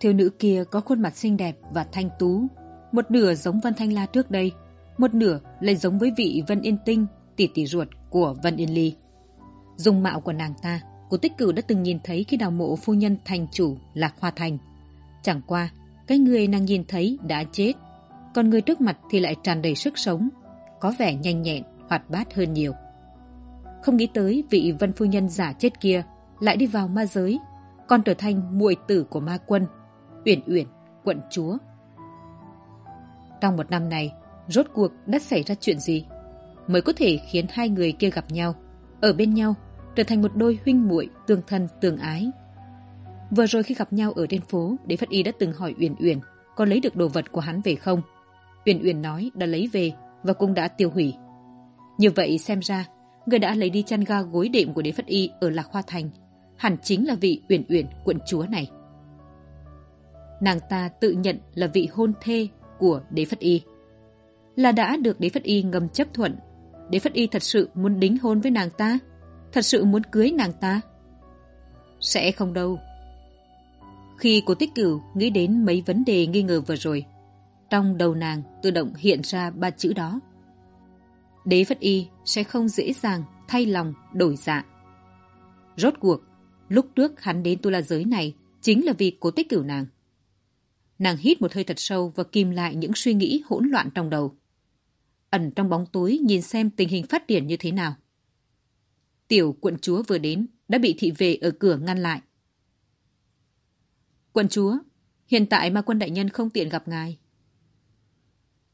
Thiếu nữ kia có khuôn mặt xinh đẹp và thanh tú, một nửa giống Vân Thanh La trước đây, một nửa lại giống với vị Vân Yên Tinh, tỷ tỷ ruột của Vân Yên Ly. Dung mạo của nàng ta, cô tích cửu đã từng nhìn thấy khi đào mộ phu nhân thành chủ Lạc Hoa Thành. Chẳng qua, cái người nàng nhìn thấy đã chết, còn người trước mặt thì lại tràn đầy sức sống, có vẻ nhanh nhẹn, hoạt bát hơn nhiều. Không nghĩ tới vị Vân phu nhân giả chết kia lại đi vào ma giới, còn trở thành muội tử của ma quân uyển uyển, quận chúa. Trong một năm này, rốt cuộc đã xảy ra chuyện gì mới có thể khiến hai người kia gặp nhau, ở bên nhau, trở thành một đôi huynh muội tương thân tương ái? Vừa rồi khi gặp nhau ở trên phố, đế phất y đã từng hỏi uyển uyển có lấy được đồ vật của hắn về không? Uyển uyển nói đã lấy về và cũng đã tiêu hủy. Như vậy xem ra, người đã lấy đi chăn ga gối đệm của đế phất y ở lạc hoa thành, hẳn chính là vị uyển uyển quận chúa này nàng ta tự nhận là vị hôn thê của đế phất y. Là đã được đế phất y ngầm chấp thuận, đế phất y thật sự muốn đính hôn với nàng ta, thật sự muốn cưới nàng ta? Sẽ không đâu. Khi cô tích cửu nghĩ đến mấy vấn đề nghi ngờ vừa rồi, trong đầu nàng tự động hiện ra ba chữ đó. Đế phất y sẽ không dễ dàng thay lòng đổi dạ. Rốt cuộc, lúc trước hắn đến tu la giới này chính là vì cố tích cửu nàng nàng hít một hơi thật sâu và kìm lại những suy nghĩ hỗn loạn trong đầu. Ẩn trong bóng tối nhìn xem tình hình phát triển như thế nào. Tiểu quận chúa vừa đến, đã bị thị vệ ở cửa ngăn lại. Quận chúa, hiện tại mà quân đại nhân không tiện gặp ngài.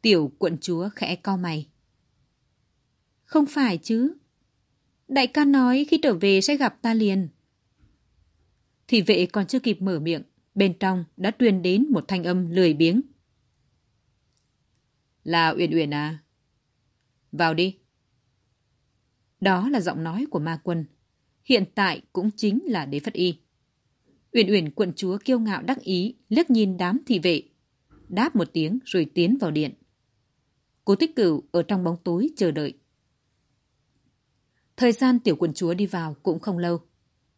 Tiểu quận chúa khẽ cau mày. Không phải chứ. Đại ca nói khi trở về sẽ gặp ta liền. Thị vệ còn chưa kịp mở miệng bên trong đã truyền đến một thanh âm lười biếng. Là uyển uyển à? Vào đi. Đó là giọng nói của ma quân. Hiện tại cũng chính là đế phất y. Uyển uyển quận chúa kiêu ngạo đắc ý, liếc nhìn đám thị vệ. Đáp một tiếng rồi tiến vào điện. Cố tích cửu ở trong bóng tối chờ đợi. Thời gian tiểu quận chúa đi vào cũng không lâu.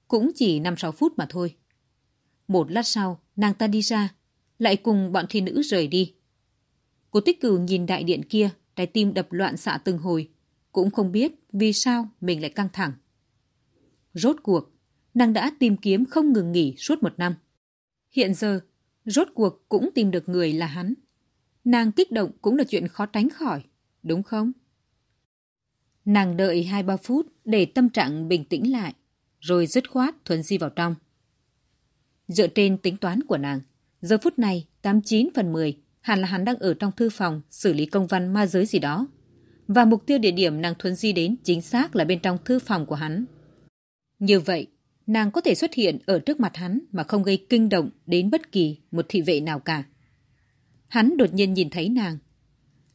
Cũng chỉ năm sáu phút mà thôi một lát sau, nàng ta đi ra, lại cùng bọn thị nữ rời đi. Cô tích cửu nhìn đại điện kia, trái tim đập loạn xạ từng hồi, cũng không biết vì sao mình lại căng thẳng. Rốt cuộc, nàng đã tìm kiếm không ngừng nghỉ suốt một năm. Hiện giờ, rốt cuộc cũng tìm được người là hắn. Nàng kích động cũng là chuyện khó tránh khỏi, đúng không? Nàng đợi hai ba phút để tâm trạng bình tĩnh lại, rồi dứt khoát thuần di vào trong. Dựa trên tính toán của nàng, giờ phút này tám chín phần mười hẳn là hắn đang ở trong thư phòng xử lý công văn ma giới gì đó. Và mục tiêu địa điểm nàng thuấn di đến chính xác là bên trong thư phòng của hắn. Như vậy, nàng có thể xuất hiện ở trước mặt hắn mà không gây kinh động đến bất kỳ một thị vệ nào cả. Hắn đột nhiên nhìn thấy nàng.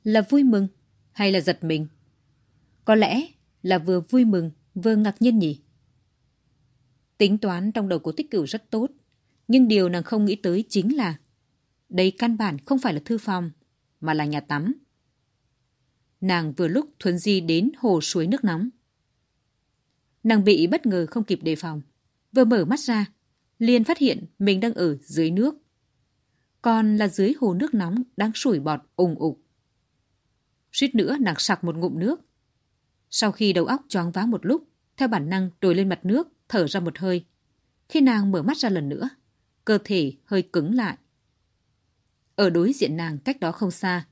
Là vui mừng hay là giật mình? Có lẽ là vừa vui mừng vừa ngạc nhiên nhỉ? Tính toán trong đầu của tích cửu rất tốt. Nhưng điều nàng không nghĩ tới chính là đây căn bản không phải là thư phòng, mà là nhà tắm. Nàng vừa lúc thuấn di đến hồ suối nước nóng. Nàng bị bất ngờ không kịp đề phòng. Vừa mở mắt ra, liền phát hiện mình đang ở dưới nước. Còn là dưới hồ nước nóng đang sủi bọt ủng ục. Suýt nữa nàng sặc một ngụm nước. Sau khi đầu óc choáng váng một lúc, theo bản năng trồi lên mặt nước, thở ra một hơi. Khi nàng mở mắt ra lần nữa, cơ thể hơi cứng lại. Ở đối diện nàng cách đó không xa,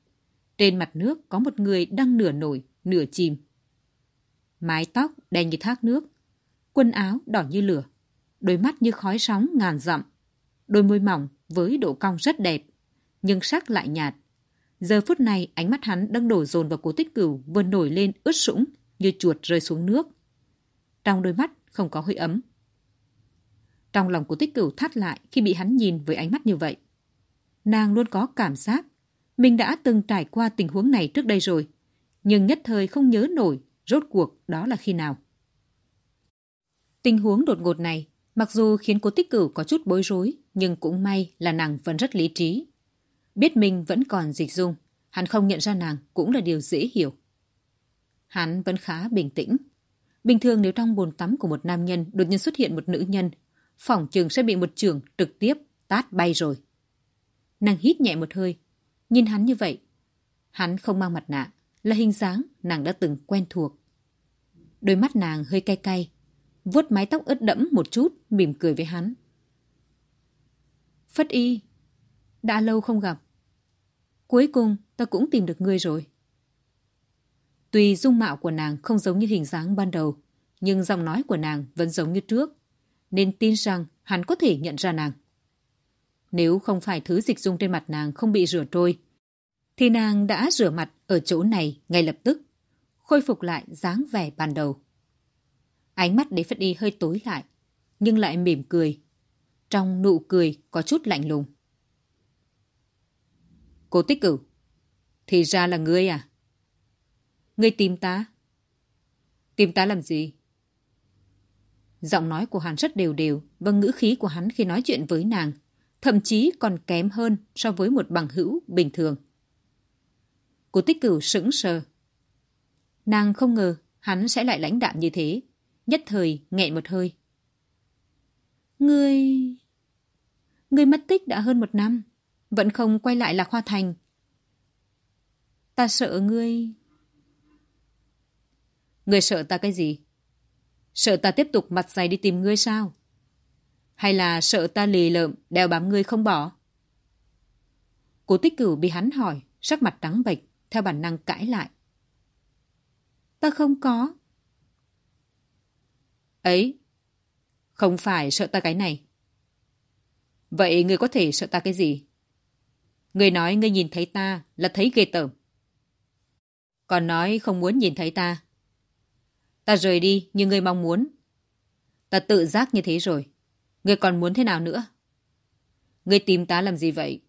trên mặt nước có một người đang nửa nổi, nửa chìm. Mái tóc đen như thác nước, quần áo đỏ như lửa, đôi mắt như khói sóng ngàn dặm, đôi môi mỏng với độ cong rất đẹp, nhưng sắc lại nhạt. Giờ phút này ánh mắt hắn đang đổ dồn vào cố tích cửu vừa nổi lên ướt sũng như chuột rơi xuống nước. Trong đôi mắt không có hơi ấm. Trong lòng của tích cửu thắt lại khi bị hắn nhìn với ánh mắt như vậy. Nàng luôn có cảm giác mình đã từng trải qua tình huống này trước đây rồi, nhưng nhất thời không nhớ nổi rốt cuộc đó là khi nào. Tình huống đột ngột này, mặc dù khiến cô tích cửu có chút bối rối, nhưng cũng may là nàng vẫn rất lý trí. Biết mình vẫn còn dịch dung, hắn không nhận ra nàng cũng là điều dễ hiểu. Hắn vẫn khá bình tĩnh. Bình thường nếu trong bồn tắm của một nam nhân đột nhiên xuất hiện một nữ nhân, phỏng chừng sẽ bị một trường trực tiếp tát bay rồi. Nàng hít nhẹ một hơi, nhìn hắn như vậy. Hắn không mang mặt nạ, là hình dáng nàng đã từng quen thuộc. Đôi mắt nàng hơi cay cay, vuốt mái tóc ướt đẫm một chút, mỉm cười với hắn. Phất y, đã lâu không gặp. Cuối cùng ta cũng tìm được ngươi rồi. Tuy dung mạo của nàng không giống như hình dáng ban đầu, nhưng giọng nói của nàng vẫn giống như trước, nên tin rằng hắn có thể nhận ra nàng. Nếu không phải thứ dịch dung trên mặt nàng không bị rửa trôi, thì nàng đã rửa mặt ở chỗ này ngay lập tức, khôi phục lại dáng vẻ ban đầu. Ánh mắt đế phất y hơi tối lại, nhưng lại mỉm cười. Trong nụ cười có chút lạnh lùng. Cô tích cửu, thì ra là ngươi à? Ngươi tìm ta? Tìm ta làm gì? Giọng nói của hắn rất đều đều và ngữ khí của hắn khi nói chuyện với nàng thậm chí còn kém hơn so với một bằng hữu bình thường. Cô tích cửu sững sờ. Nàng không ngờ hắn sẽ lại lãnh đạm như thế, nhất thời nghẹn một hơi. Ngươi... Ngươi mất tích đã hơn một năm, vẫn không quay lại Lạc Hoa Thành. Ta sợ ngươi... Ngươi sợ ta cái gì? Sợ ta tiếp tục mặt dày đi tìm ngươi sao? Hay là sợ ta lì lợm đeo bám ngươi không bỏ? Cố tích cửu bị hắn hỏi, sắc mặt trắng bệch, theo bản năng cãi lại. Ta không có. Ấy, không phải sợ ta cái này. Vậy ngươi có thể sợ ta cái gì? Ngươi nói ngươi nhìn thấy ta là thấy ghê tởm. Còn nói không muốn nhìn thấy ta. Ta rời đi như ngươi mong muốn. Ta tự giác như thế rồi. Ngươi còn muốn thế nào nữa? Ngươi tìm ta làm gì vậy?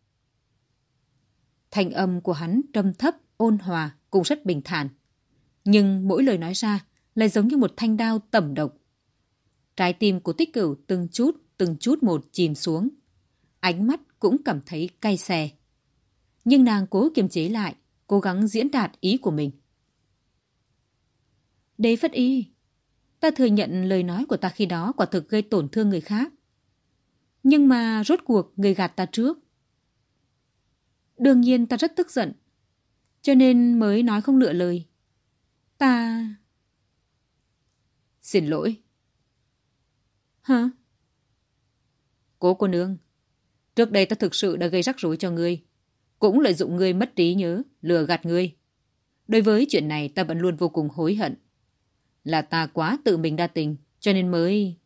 Thành âm của hắn trầm thấp, ôn hòa, cũng rất bình thản. Nhưng mỗi lời nói ra lại giống như một thanh đao tẩm độc. Trái tim của tích cửu từng chút, từng chút một chìm xuống. Ánh mắt cũng cảm thấy cay xè. Nhưng nàng cố kiềm chế lại, cố gắng diễn đạt ý của mình. Đế Phất Y, ta thừa nhận lời nói của ta khi đó quả thực gây tổn thương người khác. Nhưng mà rốt cuộc người gạt ta trước. Đương nhiên ta rất tức giận. Cho nên mới nói không lựa lời. Ta... Xin lỗi. Hả? Cố cô nương, trước đây ta thực sự đã gây rắc rối cho ngươi. Cũng lợi dụng ngươi mất trí nhớ, lừa gạt ngươi. Đối với chuyện này ta vẫn luôn vô cùng hối hận. Là ta quá tự mình đa tình, cho nên mới...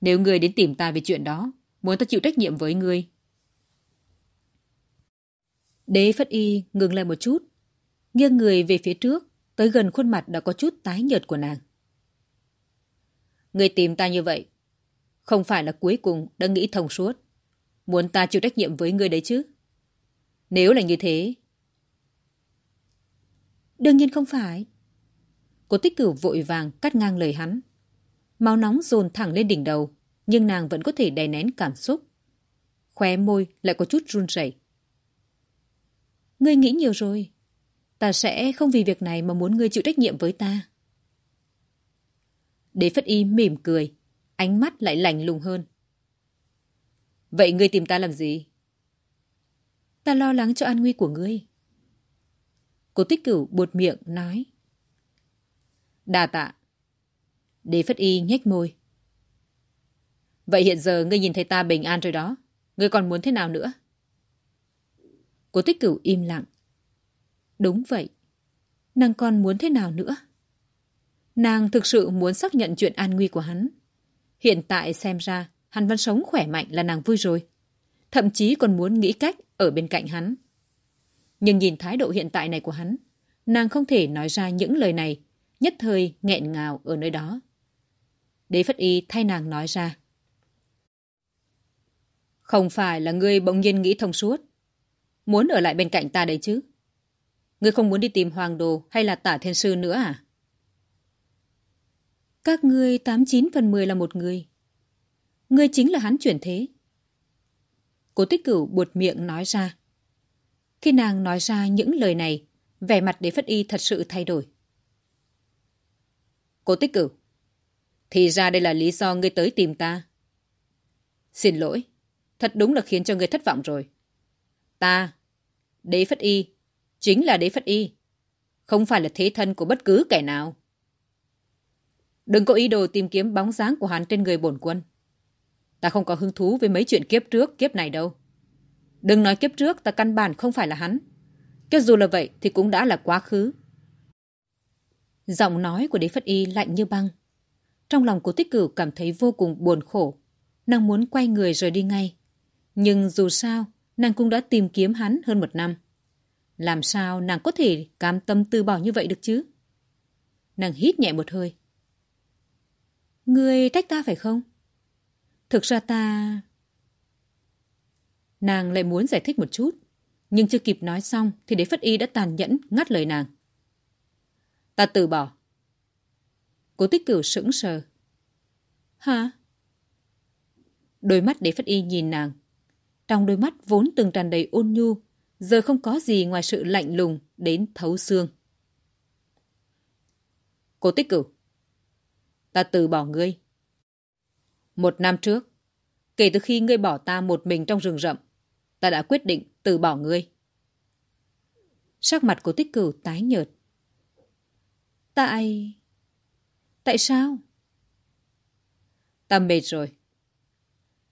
Nếu ngươi đến tìm ta về chuyện đó, muốn ta chịu trách nhiệm với ngươi. Đế Phất Y ngừng lại một chút, nghiêng người về phía trước, tới gần khuôn mặt đã có chút tái nhợt của nàng. Ngươi tìm ta như vậy, không phải là cuối cùng đã nghĩ thông suốt. Muốn ta chịu trách nhiệm với ngươi đấy chứ? Nếu là như thế... Đương nhiên không phải. Cố tích cửu vội vàng cắt ngang lời hắn. Máu nóng dồn thẳng lên đỉnh đầu, nhưng nàng vẫn có thể đè nén cảm xúc. Khóe môi lại có chút run rẩy. Ngươi nghĩ nhiều rồi. Ta sẽ không vì việc này mà muốn ngươi chịu trách nhiệm với ta. Đế Phất Y mỉm cười, ánh mắt lại lạnh lùng hơn. Vậy ngươi tìm ta làm gì? Ta lo lắng cho an nguy của ngươi. Cố tích cửu buột miệng nói. Đà tạ. Đế Phất Y nhếch môi. Vậy hiện giờ ngươi nhìn thấy ta bình an rồi đó. Ngươi còn muốn thế nào nữa? Cố tích cửu im lặng. Đúng vậy. Nàng còn muốn thế nào nữa? Nàng thực sự muốn xác nhận chuyện an nguy của hắn. Hiện tại xem ra hắn vẫn sống khỏe mạnh là nàng vui rồi. Thậm chí còn muốn nghĩ cách ở bên cạnh hắn. Nhưng nhìn thái độ hiện tại này của hắn, nàng không thể nói ra những lời này, nhất thời nghẹn ngào ở nơi đó. Đế Phất Y thay nàng nói ra. Không phải là ngươi bỗng nhiên nghĩ thông suốt. Muốn ở lại bên cạnh ta đấy chứ. Ngươi không muốn đi tìm Hoàng Đồ hay là Tả Thiên Sư nữa à? Các ngươi tám chín phần mười là một người. Ngươi chính là hắn chuyển thế. Cố tích cửu buột miệng nói ra. Khi nàng nói ra những lời này, vẻ mặt đế phất y thật sự thay đổi. Cô tích cửu. Thì ra đây là lý do ngươi tới tìm ta. Xin lỗi. Thật đúng là khiến cho ngươi thất vọng rồi. Ta, đế phất y, chính là đế phất y. Không phải là thế thân của bất cứ kẻ nào. Đừng có ý đồ tìm kiếm bóng dáng của hắn trên người bổn quân. Ta không có hứng thú với mấy chuyện kiếp trước, kiếp này đâu. Đừng nói kiếp trước, ta căn bản không phải là hắn. Cho dù là vậy thì cũng đã là quá khứ. Giọng nói của đế phất y lạnh như băng. Trong lòng của tích cửu cảm thấy vô cùng buồn khổ. Nàng muốn quay người rời đi ngay. Nhưng dù sao, nàng cũng đã tìm kiếm hắn hơn một năm. Làm sao nàng có thể cam tâm từ bỏ như vậy được chứ? Nàng hít nhẹ một hơi. Ngươi trách ta phải không? Thực ra ta... Nàng lại muốn giải thích một chút, nhưng chưa kịp nói xong thì đế phất y đã tàn nhẫn ngắt lời nàng. Ta từ bỏ. Cố tích cửu sững sờ. Hả? Đôi mắt đế phất y nhìn nàng. Trong đôi mắt vốn từng tràn đầy ôn nhu, giờ không có gì ngoài sự lạnh lùng đến thấu xương. Cố tích cửu. Ta từ bỏ ngươi. Một năm trước, kể từ khi ngươi bỏ ta một mình trong rừng rậm, ta đã quyết định từ bỏ ngươi. Sắc mặt của tích cửu tái nhợt. Tại... Tại sao? Ta mệt rồi.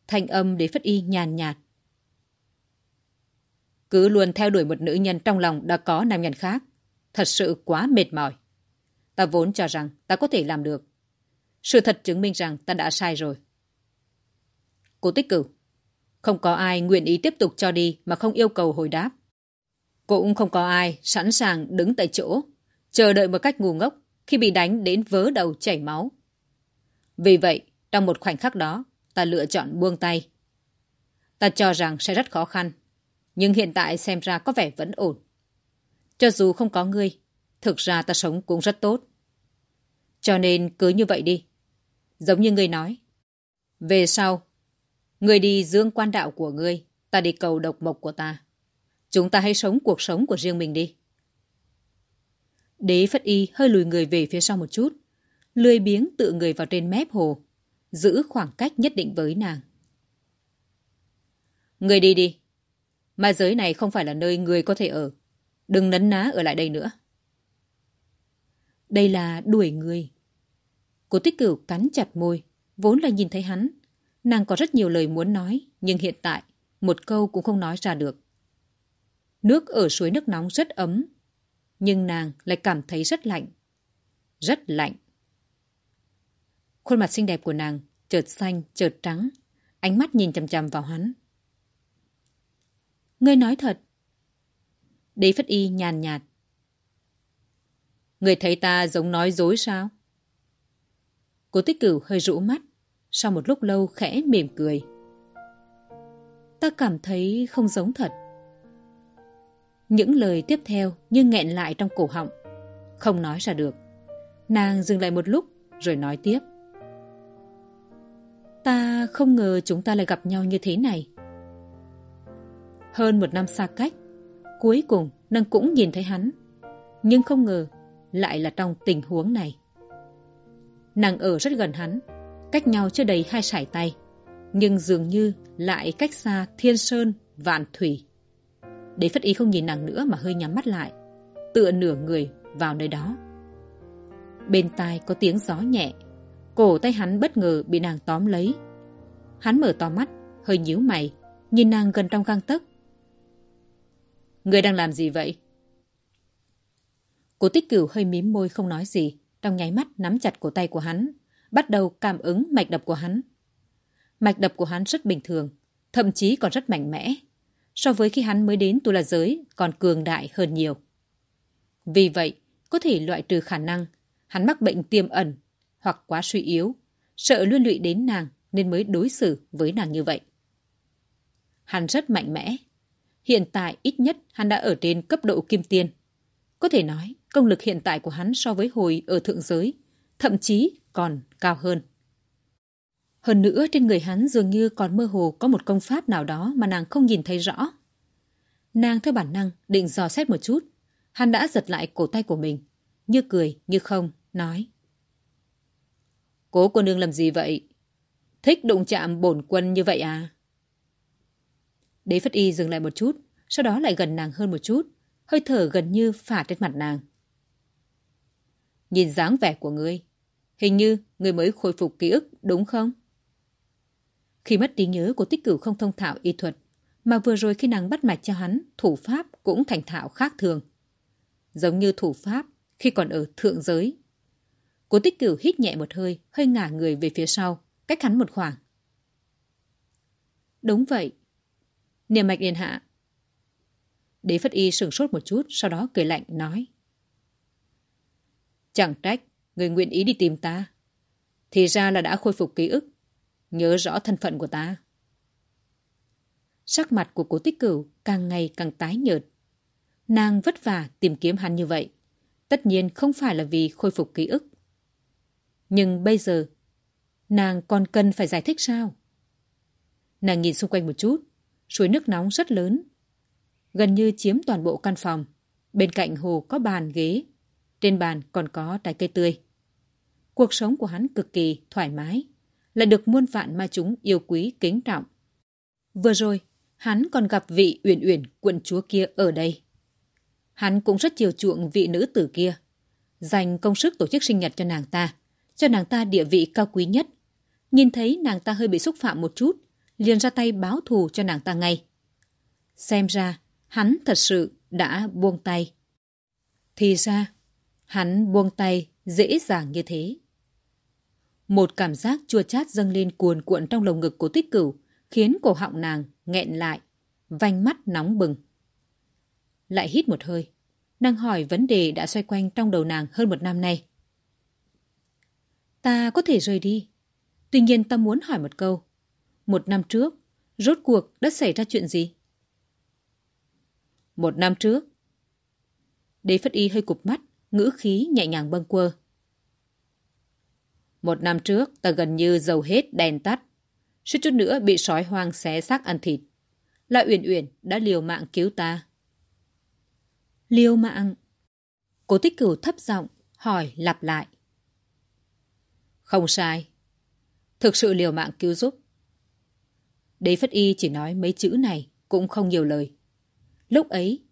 Thanh âm để phất y nhàn nhạt. Cứ luôn theo đuổi một nữ nhân trong lòng đã có nam nhân khác. Thật sự quá mệt mỏi. Ta vốn cho rằng ta có thể làm được. Sự thật chứng minh rằng ta đã sai rồi. Cô tích cửu. Không có ai nguyện ý tiếp tục cho đi mà không yêu cầu hồi đáp. Cũng không có ai sẵn sàng đứng tại chỗ, chờ đợi một cách ngu ngốc khi bị đánh đến vớ đầu chảy máu. Vì vậy, trong một khoảnh khắc đó, ta lựa chọn buông tay. Ta cho rằng sẽ rất khó khăn, nhưng hiện tại xem ra có vẻ vẫn ổn. Cho dù không có ngươi, thực ra ta sống cũng rất tốt. Cho nên cứ như vậy đi. Giống như ngươi nói. Về sau, ngươi đi dương quan đạo của ngươi, ta đi cầu độc mộc của ta. Chúng ta hãy sống cuộc sống của riêng mình đi. Đế Phất Y hơi lùi người về phía sau một chút, lười biếng tự người vào trên mép hồ, giữ khoảng cách nhất định với nàng. Người đi đi. Ma giới này không phải là nơi người có thể ở. Đừng nấn ná ở lại đây nữa. Đây là đuổi người. Cô tích cửu cắn chặt môi, vốn là nhìn thấy hắn. Nàng có rất nhiều lời muốn nói, nhưng hiện tại, một câu cũng không nói ra được. Nước ở suối nước nóng rất ấm, nhưng nàng lại cảm thấy rất lạnh. Rất lạnh. Khuôn mặt xinh đẹp của nàng chợt xanh, chợt trắng, ánh mắt nhìn chằm chằm vào hắn. Ngươi nói thật. Đế Phất Y nhàn nhạt. Người thấy ta giống nói dối sao? Cố tích cửu hơi rũ mắt, sau một lúc lâu khẽ mỉm cười. Ta cảm thấy không giống thật. Những lời tiếp theo như nghẹn lại trong cổ họng. Không nói ra được. Nàng dừng lại một lúc rồi nói tiếp. Ta không ngờ chúng ta lại gặp nhau như thế này. Hơn một năm xa cách, cuối cùng nàng cũng nhìn thấy hắn. Nhưng không ngờ lại là trong tình huống này. Nàng ở rất gần hắn, cách nhau chưa đầy hai sải tay, nhưng dường như lại cách xa thiên sơn, vạn thủy. Đế phất ý không nhìn nàng nữa mà hơi nhắm mắt lại, tựa nửa người vào nơi đó. Bên tai có tiếng gió nhẹ, cổ tay hắn bất ngờ bị nàng tóm lấy. Hắn mở to mắt, hơi nhíu mày, nhìn nàng gần trong găng tấc. Người đang làm gì vậy? Cố tích cửu hơi mím môi không nói gì, trong nháy mắt nắm chặt cổ tay của hắn, bắt đầu cảm ứng mạch đập của hắn. Mạch đập của hắn rất bình thường, thậm chí còn rất mạnh mẽ so với khi hắn mới đến tu la giới còn cường đại hơn nhiều. Vì vậy, có thể loại trừ khả năng hắn mắc bệnh tiềm ẩn hoặc quá suy yếu, sợ liên lụy đến nàng nên mới đối xử với nàng như vậy. Hắn rất mạnh mẽ. Hiện tại ít nhất hắn đã ở trên cấp độ kim tiên. Có thể nói, công lực hiện tại của hắn so với hồi ở thượng giới, thậm chí còn cao hơn. Hơn nữa trên người hắn dường như còn mơ hồ có một công pháp nào đó mà nàng không nhìn thấy rõ. Nàng theo bản năng định dò xét một chút. Hắn đã giật lại cổ tay của mình. Như cười, như không, nói. Cố cô nương làm gì vậy? Thích đụng chạm bổn quân như vậy à? Đế Phất Y dừng lại một chút, sau đó lại gần nàng hơn một chút, hơi thở gần như phả trên mặt nàng. Nhìn dáng vẻ của ngươi, hình như ngươi mới khôi phục ký ức, đúng không? Khi mất trí nhớ của tích cửu không thông thạo y thuật, mà vừa rồi khi nàng bắt mạch cho hắn, thủ pháp cũng thành thạo khác thường. Giống như thủ pháp khi còn ở thượng giới. Cố tích cửu hít nhẹ một hơi, hơi ngả người về phía sau, cách hắn một khoảng. Đúng vậy. Niềm mạch điện hạ. Đế Phất Y sửng sốt một chút, sau đó cười lạnh, nói. Chẳng trách, người nguyện ý đi tìm ta. Thì ra là đã khôi phục ký ức, nhớ rõ thân phận của ta. Sắc mặt của cố tích cửu càng ngày càng tái nhợt. Nàng vất vả tìm kiếm hắn như vậy. Tất nhiên không phải là vì khôi phục ký ức. Nhưng bây giờ, nàng còn cần phải giải thích sao? Nàng nhìn xung quanh một chút, suối nước nóng rất lớn. Gần như chiếm toàn bộ căn phòng. Bên cạnh hồ có bàn ghế. Trên bàn còn có trái cây tươi. Cuộc sống của hắn cực kỳ thoải mái. Lại được muôn vạn ma chúng yêu quý kính trọng. Vừa rồi, hắn còn gặp vị uyển uyển quận chúa kia ở đây. Hắn cũng rất chiều chuộng vị nữ tử kia. Dành công sức tổ chức sinh nhật cho nàng ta. Cho nàng ta địa vị cao quý nhất. Nhìn thấy nàng ta hơi bị xúc phạm một chút. liền ra tay báo thù cho nàng ta ngay. Xem ra, hắn thật sự đã buông tay. Thì ra, hắn buông tay dễ dàng như thế. Một cảm giác chua chát dâng lên cuồn cuộn trong lồng ngực của tuyết cửu, khiến cổ họng nàng nghẹn lại, vành mắt nóng bừng. Lại hít một hơi, nàng hỏi vấn đề đã xoay quanh trong đầu nàng hơn một năm nay. Ta có thể rời đi. Tuy nhiên ta muốn hỏi một câu. Một năm trước, rốt cuộc đã xảy ra chuyện gì? Một năm trước. Đế Phất Y hơi cụp mắt, ngữ khí nhẹ nhàng bâng quơ. Một năm trước, ta gần như dầu hết đèn tắt. Suýt chút nữa bị sói hoang xé xác ăn thịt. Là Uyển Uyển đã liều mạng cứu ta. Liều mạng? Cố tích cửu thấp giọng, hỏi lặp lại. Không sai. Thực sự liều mạng cứu giúp. Đế Phất Y chỉ nói mấy chữ này, cũng không nhiều lời. Lúc ấy,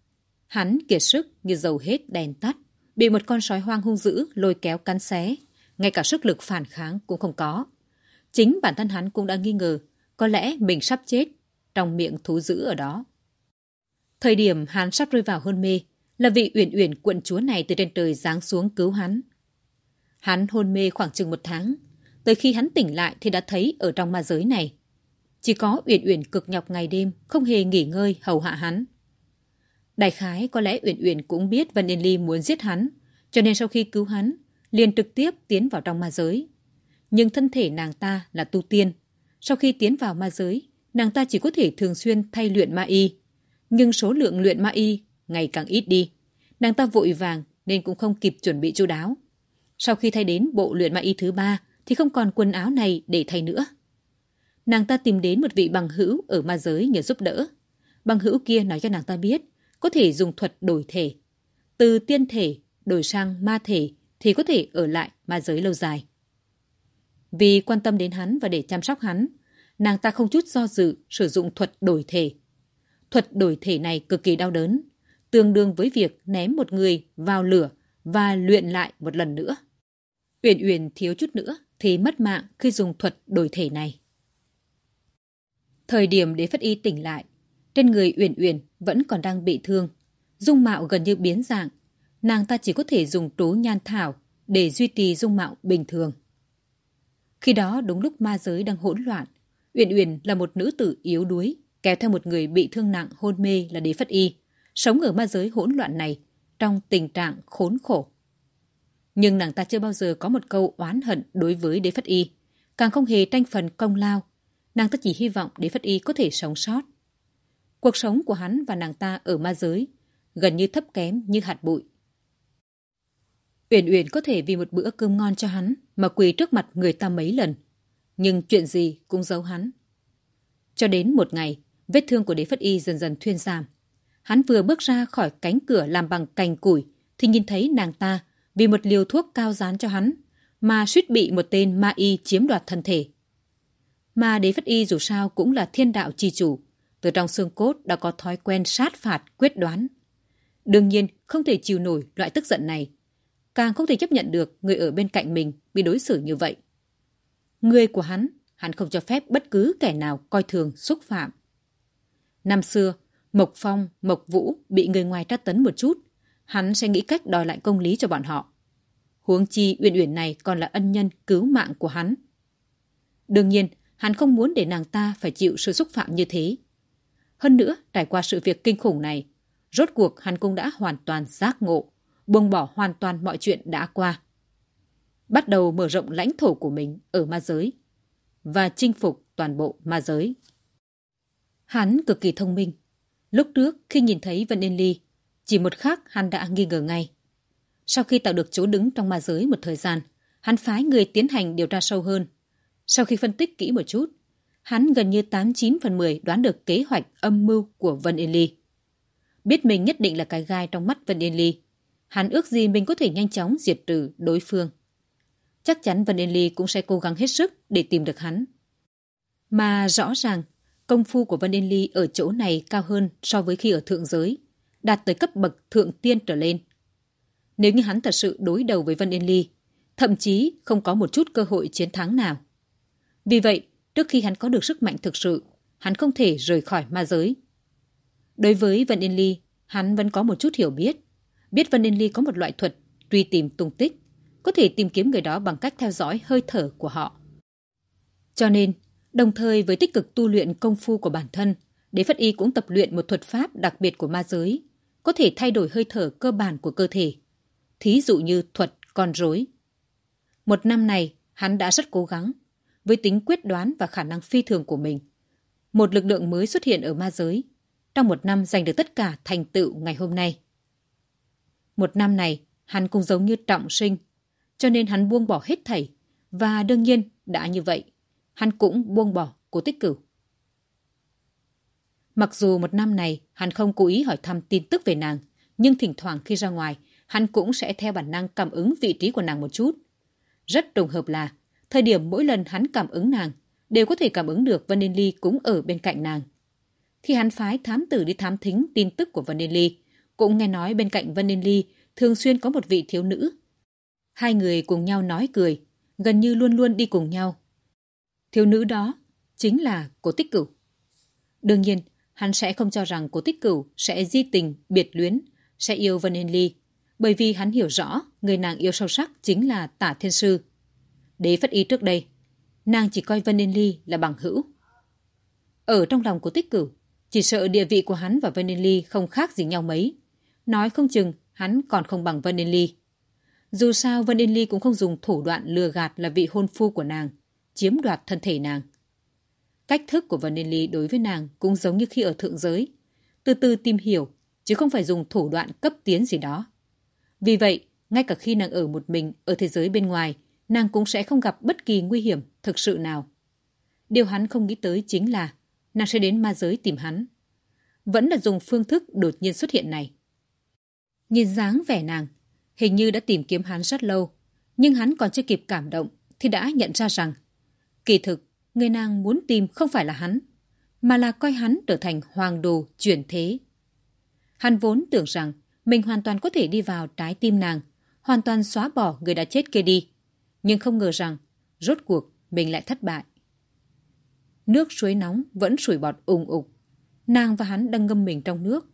hắn kiệt sức như dầu hết đèn tắt, bị một con sói hoang hung dữ lôi kéo cắn xé, ngay cả sức lực phản kháng cũng không có. Chính bản thân hắn cũng đã nghi ngờ, có lẽ mình sắp chết trong miệng thú dữ ở đó. Thời điểm hắn sắp rơi vào hôn mê, là vị uyển uyển quận chúa này từ trên trời giáng xuống cứu hắn. Hắn hôn mê khoảng chừng một tháng, tới khi hắn tỉnh lại thì đã thấy ở trong ma giới này. Chỉ có uyển uyển cực nhọc ngày đêm, không hề nghỉ ngơi hầu hạ hắn. Đại khái có lẽ uyển uyển cũng biết Vân Yên Ly muốn giết hắn, cho nên sau khi cứu hắn, liền trực tiếp tiến vào trong ma giới. Nhưng thân thể nàng ta là tu tiên. Sau khi tiến vào ma giới, nàng ta chỉ có thể thường xuyên thay luyện ma y. Nhưng số lượng luyện ma y ngày càng ít đi. Nàng ta vội vàng nên cũng không kịp chuẩn bị chu đáo. Sau khi thay đến bộ luyện ma y thứ ba thì không còn quần áo này để thay nữa. Nàng ta tìm đến một vị bằng hữu ở ma giới nhờ giúp đỡ. Bằng hữu kia nói cho nàng ta biết có thể dùng thuật đổi thể. Từ tiên thể đổi sang ma thể thì có thể ở lại ma giới lâu dài. Vì quan tâm đến hắn và để chăm sóc hắn, nàng ta không chút do dự sử dụng thuật đổi thể. Thuật đổi thể này cực kỳ đau đớn, tương đương với việc ném một người vào lửa và luyện lại một lần nữa. Uyển Uyển thiếu chút nữa thì mất mạng khi dùng thuật đổi thể này. Thời điểm đế phất y tỉnh lại, trên người Uyển Uyển vẫn còn đang bị thương, dung mạo gần như biến dạng, nàng ta chỉ có thể dùng trú nhan thảo để duy trì dung mạo bình thường. Khi đó đúng lúc ma giới đang hỗn loạn, Uyển Uyển là một nữ tử yếu đuối, kéo theo một người bị thương nặng hôn mê là đế phất y, sống ở ma giới hỗn loạn này trong tình trạng khốn khổ. Nhưng nàng ta chưa bao giờ có một câu oán hận đối với đế phất y, càng không hề tranh phần công lao. Nàng ta chỉ hy vọng đế phất y có thể sống sót. Cuộc sống của hắn và nàng ta ở ma giới gần như thấp kém như hạt bụi. Uyển Uyển có thể vì một bữa cơm ngon cho hắn mà quỳ trước mặt người ta mấy lần. Nhưng chuyện gì cũng giấu hắn. Cho đến một ngày, vết thương của đế phất y dần dần thuyên giảm. Hắn vừa bước ra khỏi cánh cửa làm bằng cành củi thì nhìn thấy nàng ta vì một liều thuốc cao dán cho hắn mà suýt bị một tên ma y chiếm đoạt thân thể. Mà đế phất y dù sao cũng là thiên đạo chi chủ, từ trong xương cốt đã có thói quen sát phạt quyết đoán. Đương nhiên không thể chịu nổi loại tức giận này, càng không thể chấp nhận được người ở bên cạnh mình bị đối xử như vậy. Người của hắn, hắn không cho phép bất cứ kẻ nào coi thường xúc phạm. Năm xưa, Mộc Phong, Mộc Vũ bị người ngoài tra tấn một chút, hắn sẽ nghĩ cách đòi lại công lý cho bọn họ. Huống chi Uyển Uyển này còn là ân nhân cứu mạng của hắn. Đương nhiên, hắn không muốn để nàng ta phải chịu sự xúc phạm như thế. Hơn nữa, trải qua sự việc kinh khủng này, rốt cuộc hắn cũng đã hoàn toàn giác ngộ, buông bỏ hoàn toàn mọi chuyện đã qua. Bắt đầu mở rộng lãnh thổ của mình ở ma giới và chinh phục toàn bộ ma giới. Hắn cực kỳ thông minh. Lúc trước khi nhìn thấy Vân Yên Ly, chỉ một khắc hắn đã nghi ngờ ngay. Sau khi tạo được chỗ đứng trong ma giới một thời gian, hắn phái người tiến hành điều tra sâu hơn. Sau khi phân tích kỹ một chút, hắn gần như 89 phần 10 đoán được kế hoạch âm mưu của Vân Yên Ly. Biết mình nhất định là cái gai trong mắt Vân Yên Ly, hắn ước gì mình có thể nhanh chóng diệt trừ đối phương. Chắc chắn Vân Yên Ly cũng sẽ cố gắng hết sức để tìm được hắn. Mà rõ ràng, công phu của Vân Yên Ly ở chỗ này cao hơn so với khi ở thượng giới, đạt tới cấp bậc thượng tiên trở lên. Nếu như hắn thật sự đối đầu với Vân Yên Ly, thậm chí không có một chút cơ hội chiến thắng nào. Vì vậy, trước khi hắn có được sức mạnh thực sự, hắn không thể rời khỏi ma giới. Đối với Vân Yên Ly, hắn vẫn có một chút hiểu biết. Biết Vân Ninh Ly có một loại thuật truy tìm tung tích, có thể tìm kiếm người đó bằng cách theo dõi hơi thở của họ. Cho nên, đồng thời với tích cực tu luyện công phu của bản thân, Đế Phất Y cũng tập luyện một thuật pháp đặc biệt của ma giới, có thể thay đổi hơi thở cơ bản của cơ thể. Thí dụ như thuật con rối. Một năm này, hắn đã rất cố gắng, với tính quyết đoán và khả năng phi thường của mình. Một lực lượng mới xuất hiện ở ma giới, trong một năm giành được tất cả thành tựu ngày hôm nay. Một năm này, hắn cũng giống như trọng sinh, cho nên hắn buông bỏ hết thảy, và đương nhiên đã như vậy, hắn cũng buông bỏ cố tích cửu. Mặc dù một năm này hắn không cố ý hỏi thăm tin tức về nàng, nhưng thỉnh thoảng khi ra ngoài, hắn cũng sẽ theo bản năng cảm ứng vị trí của nàng một chút. Rất trùng hợp là, thời điểm mỗi lần hắn cảm ứng nàng, đều có thể cảm ứng được Vân Ly cũng ở bên cạnh nàng. Khi hắn phái thám tử đi thám thính tin tức của Vân Ly, cũng nghe nói bên cạnh Vân Ninh Ly thường xuyên có một vị thiếu nữ. Hai người cùng nhau nói cười, gần như luôn luôn đi cùng nhau. Thiếu nữ đó chính là Cố Tích Cửu. Đương nhiên, hắn sẽ không cho rằng Cố Tích Cửu sẽ di tình, biệt luyến, sẽ yêu Vân Ninh Ly, bởi vì hắn hiểu rõ người nàng yêu sâu sắc chính là Tả Thiên Sư. Đế phất ý trước đây, nàng chỉ coi Vân Ninh Ly là bằng hữu. Ở trong lòng của tích cửu, chỉ sợ địa vị của hắn và Vân Ninh Ly không khác gì nhau mấy. Nói không chừng hắn còn không bằng Vân Yên Ly. Dù sao Vân Yên Ly cũng không dùng thủ đoạn lừa gạt là vị hôn phu của nàng, chiếm đoạt thân thể nàng. Cách thức của Vân Yên Ly đối với nàng cũng giống như khi ở thượng giới. Từ từ tìm hiểu, chứ không phải dùng thủ đoạn cấp tiến gì đó. Vì vậy, ngay cả khi nàng ở một mình ở thế giới bên ngoài, nàng cũng sẽ không gặp bất kỳ nguy hiểm thực sự nào. Điều hắn không nghĩ tới chính là nàng sẽ đến ma giới tìm hắn. Vẫn là dùng phương thức đột nhiên xuất hiện này. Nhìn dáng vẻ nàng, hình như đã tìm kiếm hắn rất lâu, nhưng hắn còn chưa kịp cảm động thì đã nhận ra rằng kỳ thực người nàng muốn tìm không phải là hắn, mà là coi hắn trở thành hoàng đồ chuyển thế. Hắn vốn tưởng rằng mình hoàn toàn có thể đi vào trái tim nàng, hoàn toàn xóa bỏ người đã chết kia đi. Nhưng không ngờ rằng, rốt cuộc mình lại thất bại. Nước suối nóng vẫn sủi bọt ùng ục. Nàng và hắn đang ngâm mình trong nước.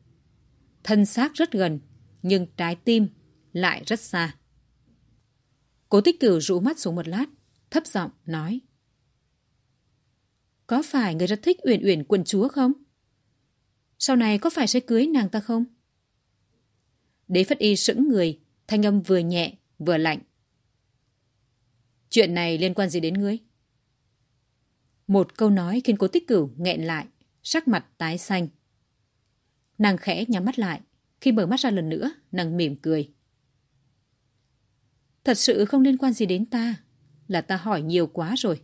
Thân xác rất gần, nhưng trái tim lại rất xa. Cố tích cửu rũ mắt xuống một lát, thấp giọng nói. Có phải người rất thích uyển uyển quần chúa không? Sau này có phải sẽ cưới nàng ta không? Đế Phất Y sững người, thanh âm vừa nhẹ, vừa lạnh. Chuyện này liên quan gì đến ngươi? Một câu nói khiến cố tích cửu nghẹn lại, sắc mặt tái xanh. Nàng khẽ nhắm mắt lại. Khi mở mắt ra lần nữa, nàng mỉm cười. Thật sự không liên quan gì đến ta. Là ta hỏi nhiều quá rồi.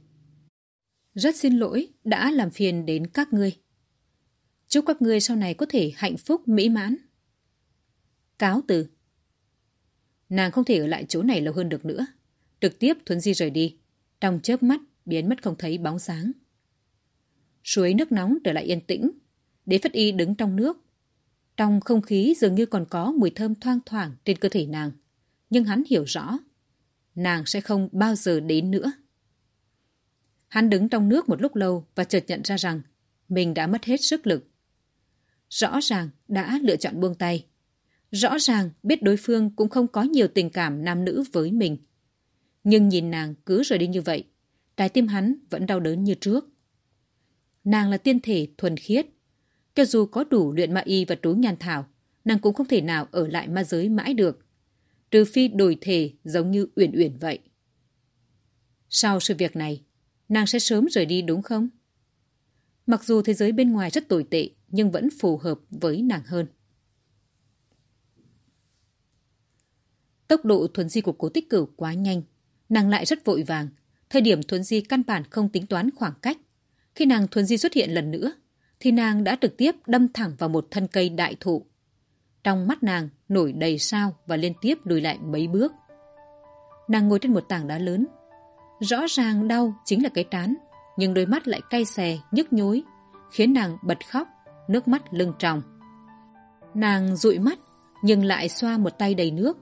Rất xin lỗi đã làm phiền đến các ngươi. Chúc các ngươi sau này có thể hạnh phúc mỹ mãn. Cáo từ. Nàng không thể ở lại chỗ này lâu hơn được nữa. Trực tiếp Thuấn Di rời đi. Trong chớp mắt biến mất không thấy bóng sáng. Suối nước nóng trở lại yên tĩnh. Đế Phất Y đứng trong nước. Trong không khí dường như còn có mùi thơm thoang thoảng trên cơ thể nàng. Nhưng hắn hiểu rõ. Nàng sẽ không bao giờ đến nữa. Hắn đứng trong nước một lúc lâu và chợt nhận ra rằng mình đã mất hết sức lực. Rõ ràng đã lựa chọn buông tay. Rõ ràng biết đối phương cũng không có nhiều tình cảm nam nữ với mình. Nhưng nhìn nàng cứ rời đi như vậy, trái tim hắn vẫn đau đớn như trước. Nàng là tiên thể thuần khiết. Cho dù có đủ luyện ma y và trú nhàn thảo, nàng cũng không thể nào ở lại ma giới mãi được. Trừ phi đổi thể giống như Uyển Uyển vậy. Sau sự việc này, nàng sẽ sớm rời đi đúng không? Mặc dù thế giới bên ngoài rất tồi tệ, nhưng vẫn phù hợp với nàng hơn. Tốc độ thuần di của cố tích cửu quá nhanh, nàng lại rất vội vàng. Thời điểm thuần di căn bản không tính toán khoảng cách. Khi nàng thuần di xuất hiện lần nữa, thì nàng đã trực tiếp đâm thẳng vào một thân cây đại thụ. Trong mắt nàng nổi đầy sao và liên tiếp lùi lại mấy bước. Nàng ngồi trên một tảng đá lớn. Rõ ràng đau chính là cái trán, nhưng đôi mắt lại cay xè, nhức nhối, khiến nàng bật khóc, nước mắt lưng tròng. Nàng dụi mắt, nhưng lại xoa một tay đầy nước.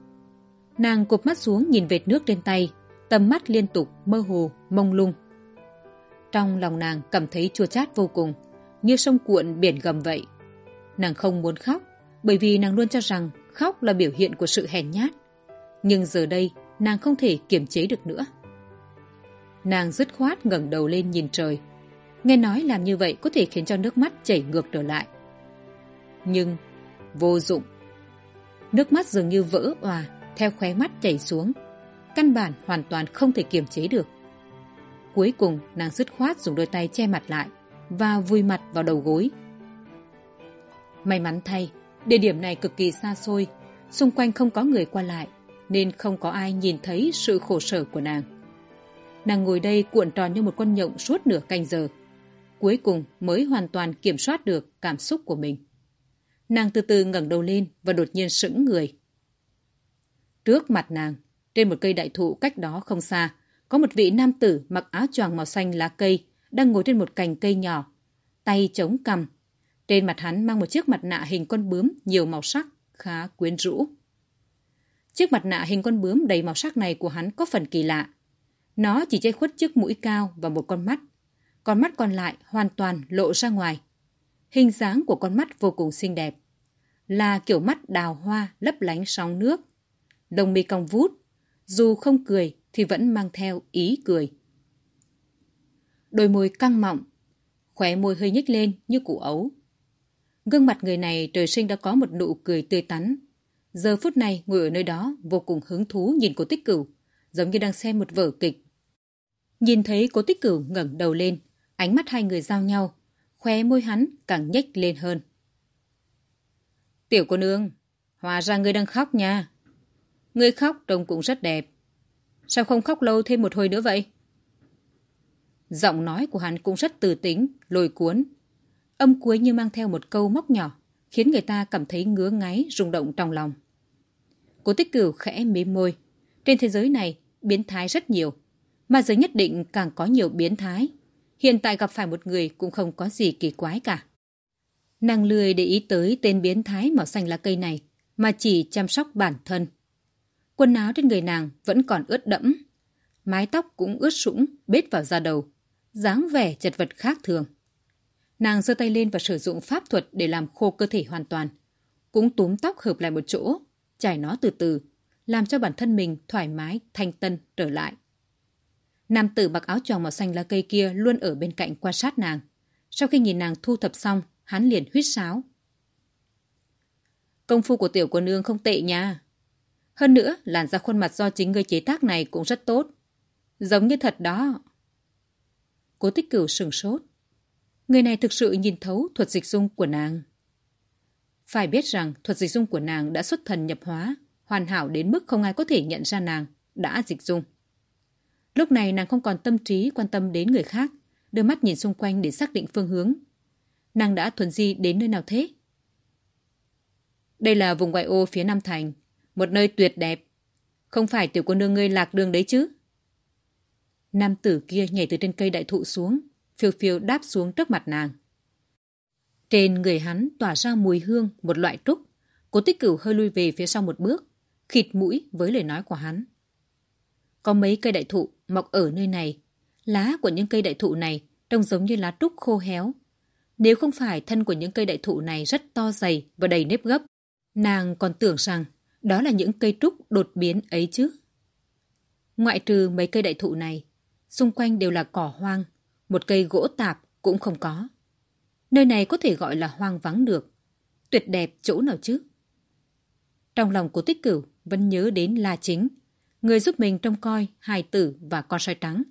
Nàng cụp mắt xuống nhìn vệt nước trên tay, tầm mắt liên tục, mơ hồ, mông lung. Trong lòng nàng cảm thấy chua chát vô cùng, như sông cuộn biển gầm vậy. Nàng không muốn khóc, bởi vì nàng luôn cho rằng khóc là biểu hiện của sự hèn nhát. Nhưng giờ đây, nàng không thể kiềm chế được nữa. Nàng dứt khoát ngẩng đầu lên nhìn trời. Nghe nói làm như vậy có thể khiến cho nước mắt chảy ngược trở lại. Nhưng, vô dụng. Nước mắt dường như vỡ òa, theo khóe mắt chảy xuống. Căn bản hoàn toàn không thể kiềm chế được. Cuối cùng, nàng dứt khoát dùng đôi tay che mặt lại và vùi mặt vào đầu gối. May mắn thay, địa điểm này cực kỳ xa xôi, xung quanh không có người qua lại, nên không có ai nhìn thấy sự khổ sở của nàng. Nàng ngồi đây cuộn tròn như một con nhộng suốt nửa canh giờ. Cuối cùng mới hoàn toàn kiểm soát được cảm xúc của mình. Nàng từ từ ngẩng đầu lên và đột nhiên sững người. Trước mặt nàng, trên một cây đại thụ cách đó không xa, có một vị nam tử mặc áo choàng màu xanh lá cây đang ngồi trên một cành cây nhỏ, tay chống cằm. Trên mặt hắn mang một chiếc mặt nạ hình con bướm nhiều màu sắc, khá quyến rũ. Chiếc mặt nạ hình con bướm đầy màu sắc này của hắn có phần kỳ lạ. Nó chỉ che khuất chiếc mũi cao và một con mắt. Con mắt còn lại hoàn toàn lộ ra ngoài. Hình dáng của con mắt vô cùng xinh đẹp. Là kiểu mắt đào hoa lấp lánh sóng nước. Đồng mi cong vút. Dù không cười thì vẫn mang theo ý cười. Đôi môi căng mọng, khóe môi hơi nhếch lên như củ ấu. Gương mặt người này trời sinh đã có một nụ cười tươi tắn. Giờ phút này ngồi ở nơi đó vô cùng hứng thú nhìn cô tích cửu, giống như đang xem một vở kịch. Nhìn thấy cô tích cửu ngẩng đầu lên, ánh mắt hai người giao nhau, khóe môi hắn càng nhếch lên hơn. Tiểu cô nương, hòa ra ngươi đang khóc nha. Ngươi khóc trông cũng rất đẹp. Sao không khóc lâu thêm một hồi nữa vậy? Giọng nói của hắn cũng rất từ tính, lôi cuốn. Âm cuối như mang theo một câu móc nhỏ, khiến người ta cảm thấy ngứa ngáy, rung động trong lòng. Cố tích cửu khẽ mím môi. Trên thế giới này, biến thái rất nhiều. Mà giới nhất định càng có nhiều biến thái. Hiện tại gặp phải một người cũng không có gì kỳ quái cả. Nàng lười để ý tới tên biến thái màu xanh lá cây này, mà chỉ chăm sóc bản thân. Quần áo trên người nàng vẫn còn ướt đẫm. Mái tóc cũng ướt sũng, bết vào da đầu dáng vẻ chật vật khác thường. Nàng giơ tay lên và sử dụng pháp thuật để làm khô cơ thể hoàn toàn. Cũng túm tóc hợp lại một chỗ, chải nó từ từ, làm cho bản thân mình thoải mái, thanh tân trở lại. Nam tử mặc áo choàng màu xanh lá cây kia luôn ở bên cạnh quan sát nàng. Sau khi nhìn nàng thu thập xong, hắn liền huýt sáo, Công phu của tiểu cô nương không tệ nha. Hơn nữa, làn da khuôn mặt do chính người chế tác này cũng rất tốt. Giống như thật đó. Cố tích cửu sừng sốt. Người này thực sự nhìn thấu thuật dịch dung của nàng. Phải biết rằng thuật dịch dung của nàng đã xuất thần nhập hóa, hoàn hảo đến mức không ai có thể nhận ra nàng đã dịch dung. Lúc này nàng không còn tâm trí quan tâm đến người khác, đưa mắt nhìn xung quanh để xác định phương hướng. Nàng đã thuần di đến nơi nào thế? Đây là vùng ngoại ô phía Nam Thành, một nơi tuyệt đẹp. Không phải tiểu cô nương ngươi lạc đường đấy chứ? Nam tử kia nhảy từ trên cây đại thụ xuống, phiêu phiêu đáp xuống trước mặt nàng. Trên người hắn tỏa ra mùi hương một loại trúc. Cố tích cửu hơi lui về phía sau một bước, khịt mũi với lời nói của hắn. Có mấy cây đại thụ mọc ở nơi này. Lá của những cây đại thụ này trông giống như lá trúc khô héo. Nếu không phải thân của những cây đại thụ này rất to dày và đầy nếp gấp, nàng còn tưởng rằng đó là những cây trúc đột biến ấy chứ. Ngoại trừ mấy cây đại thụ này, xung quanh đều là cỏ hoang, một cây gỗ tạp cũng không có. Nơi này có thể gọi là hoang vắng được. Tuyệt đẹp chỗ nào chứ? Trong lòng của tích cửu vẫn nhớ đến La Chính, người giúp mình trông coi hài tử và con sói trắng.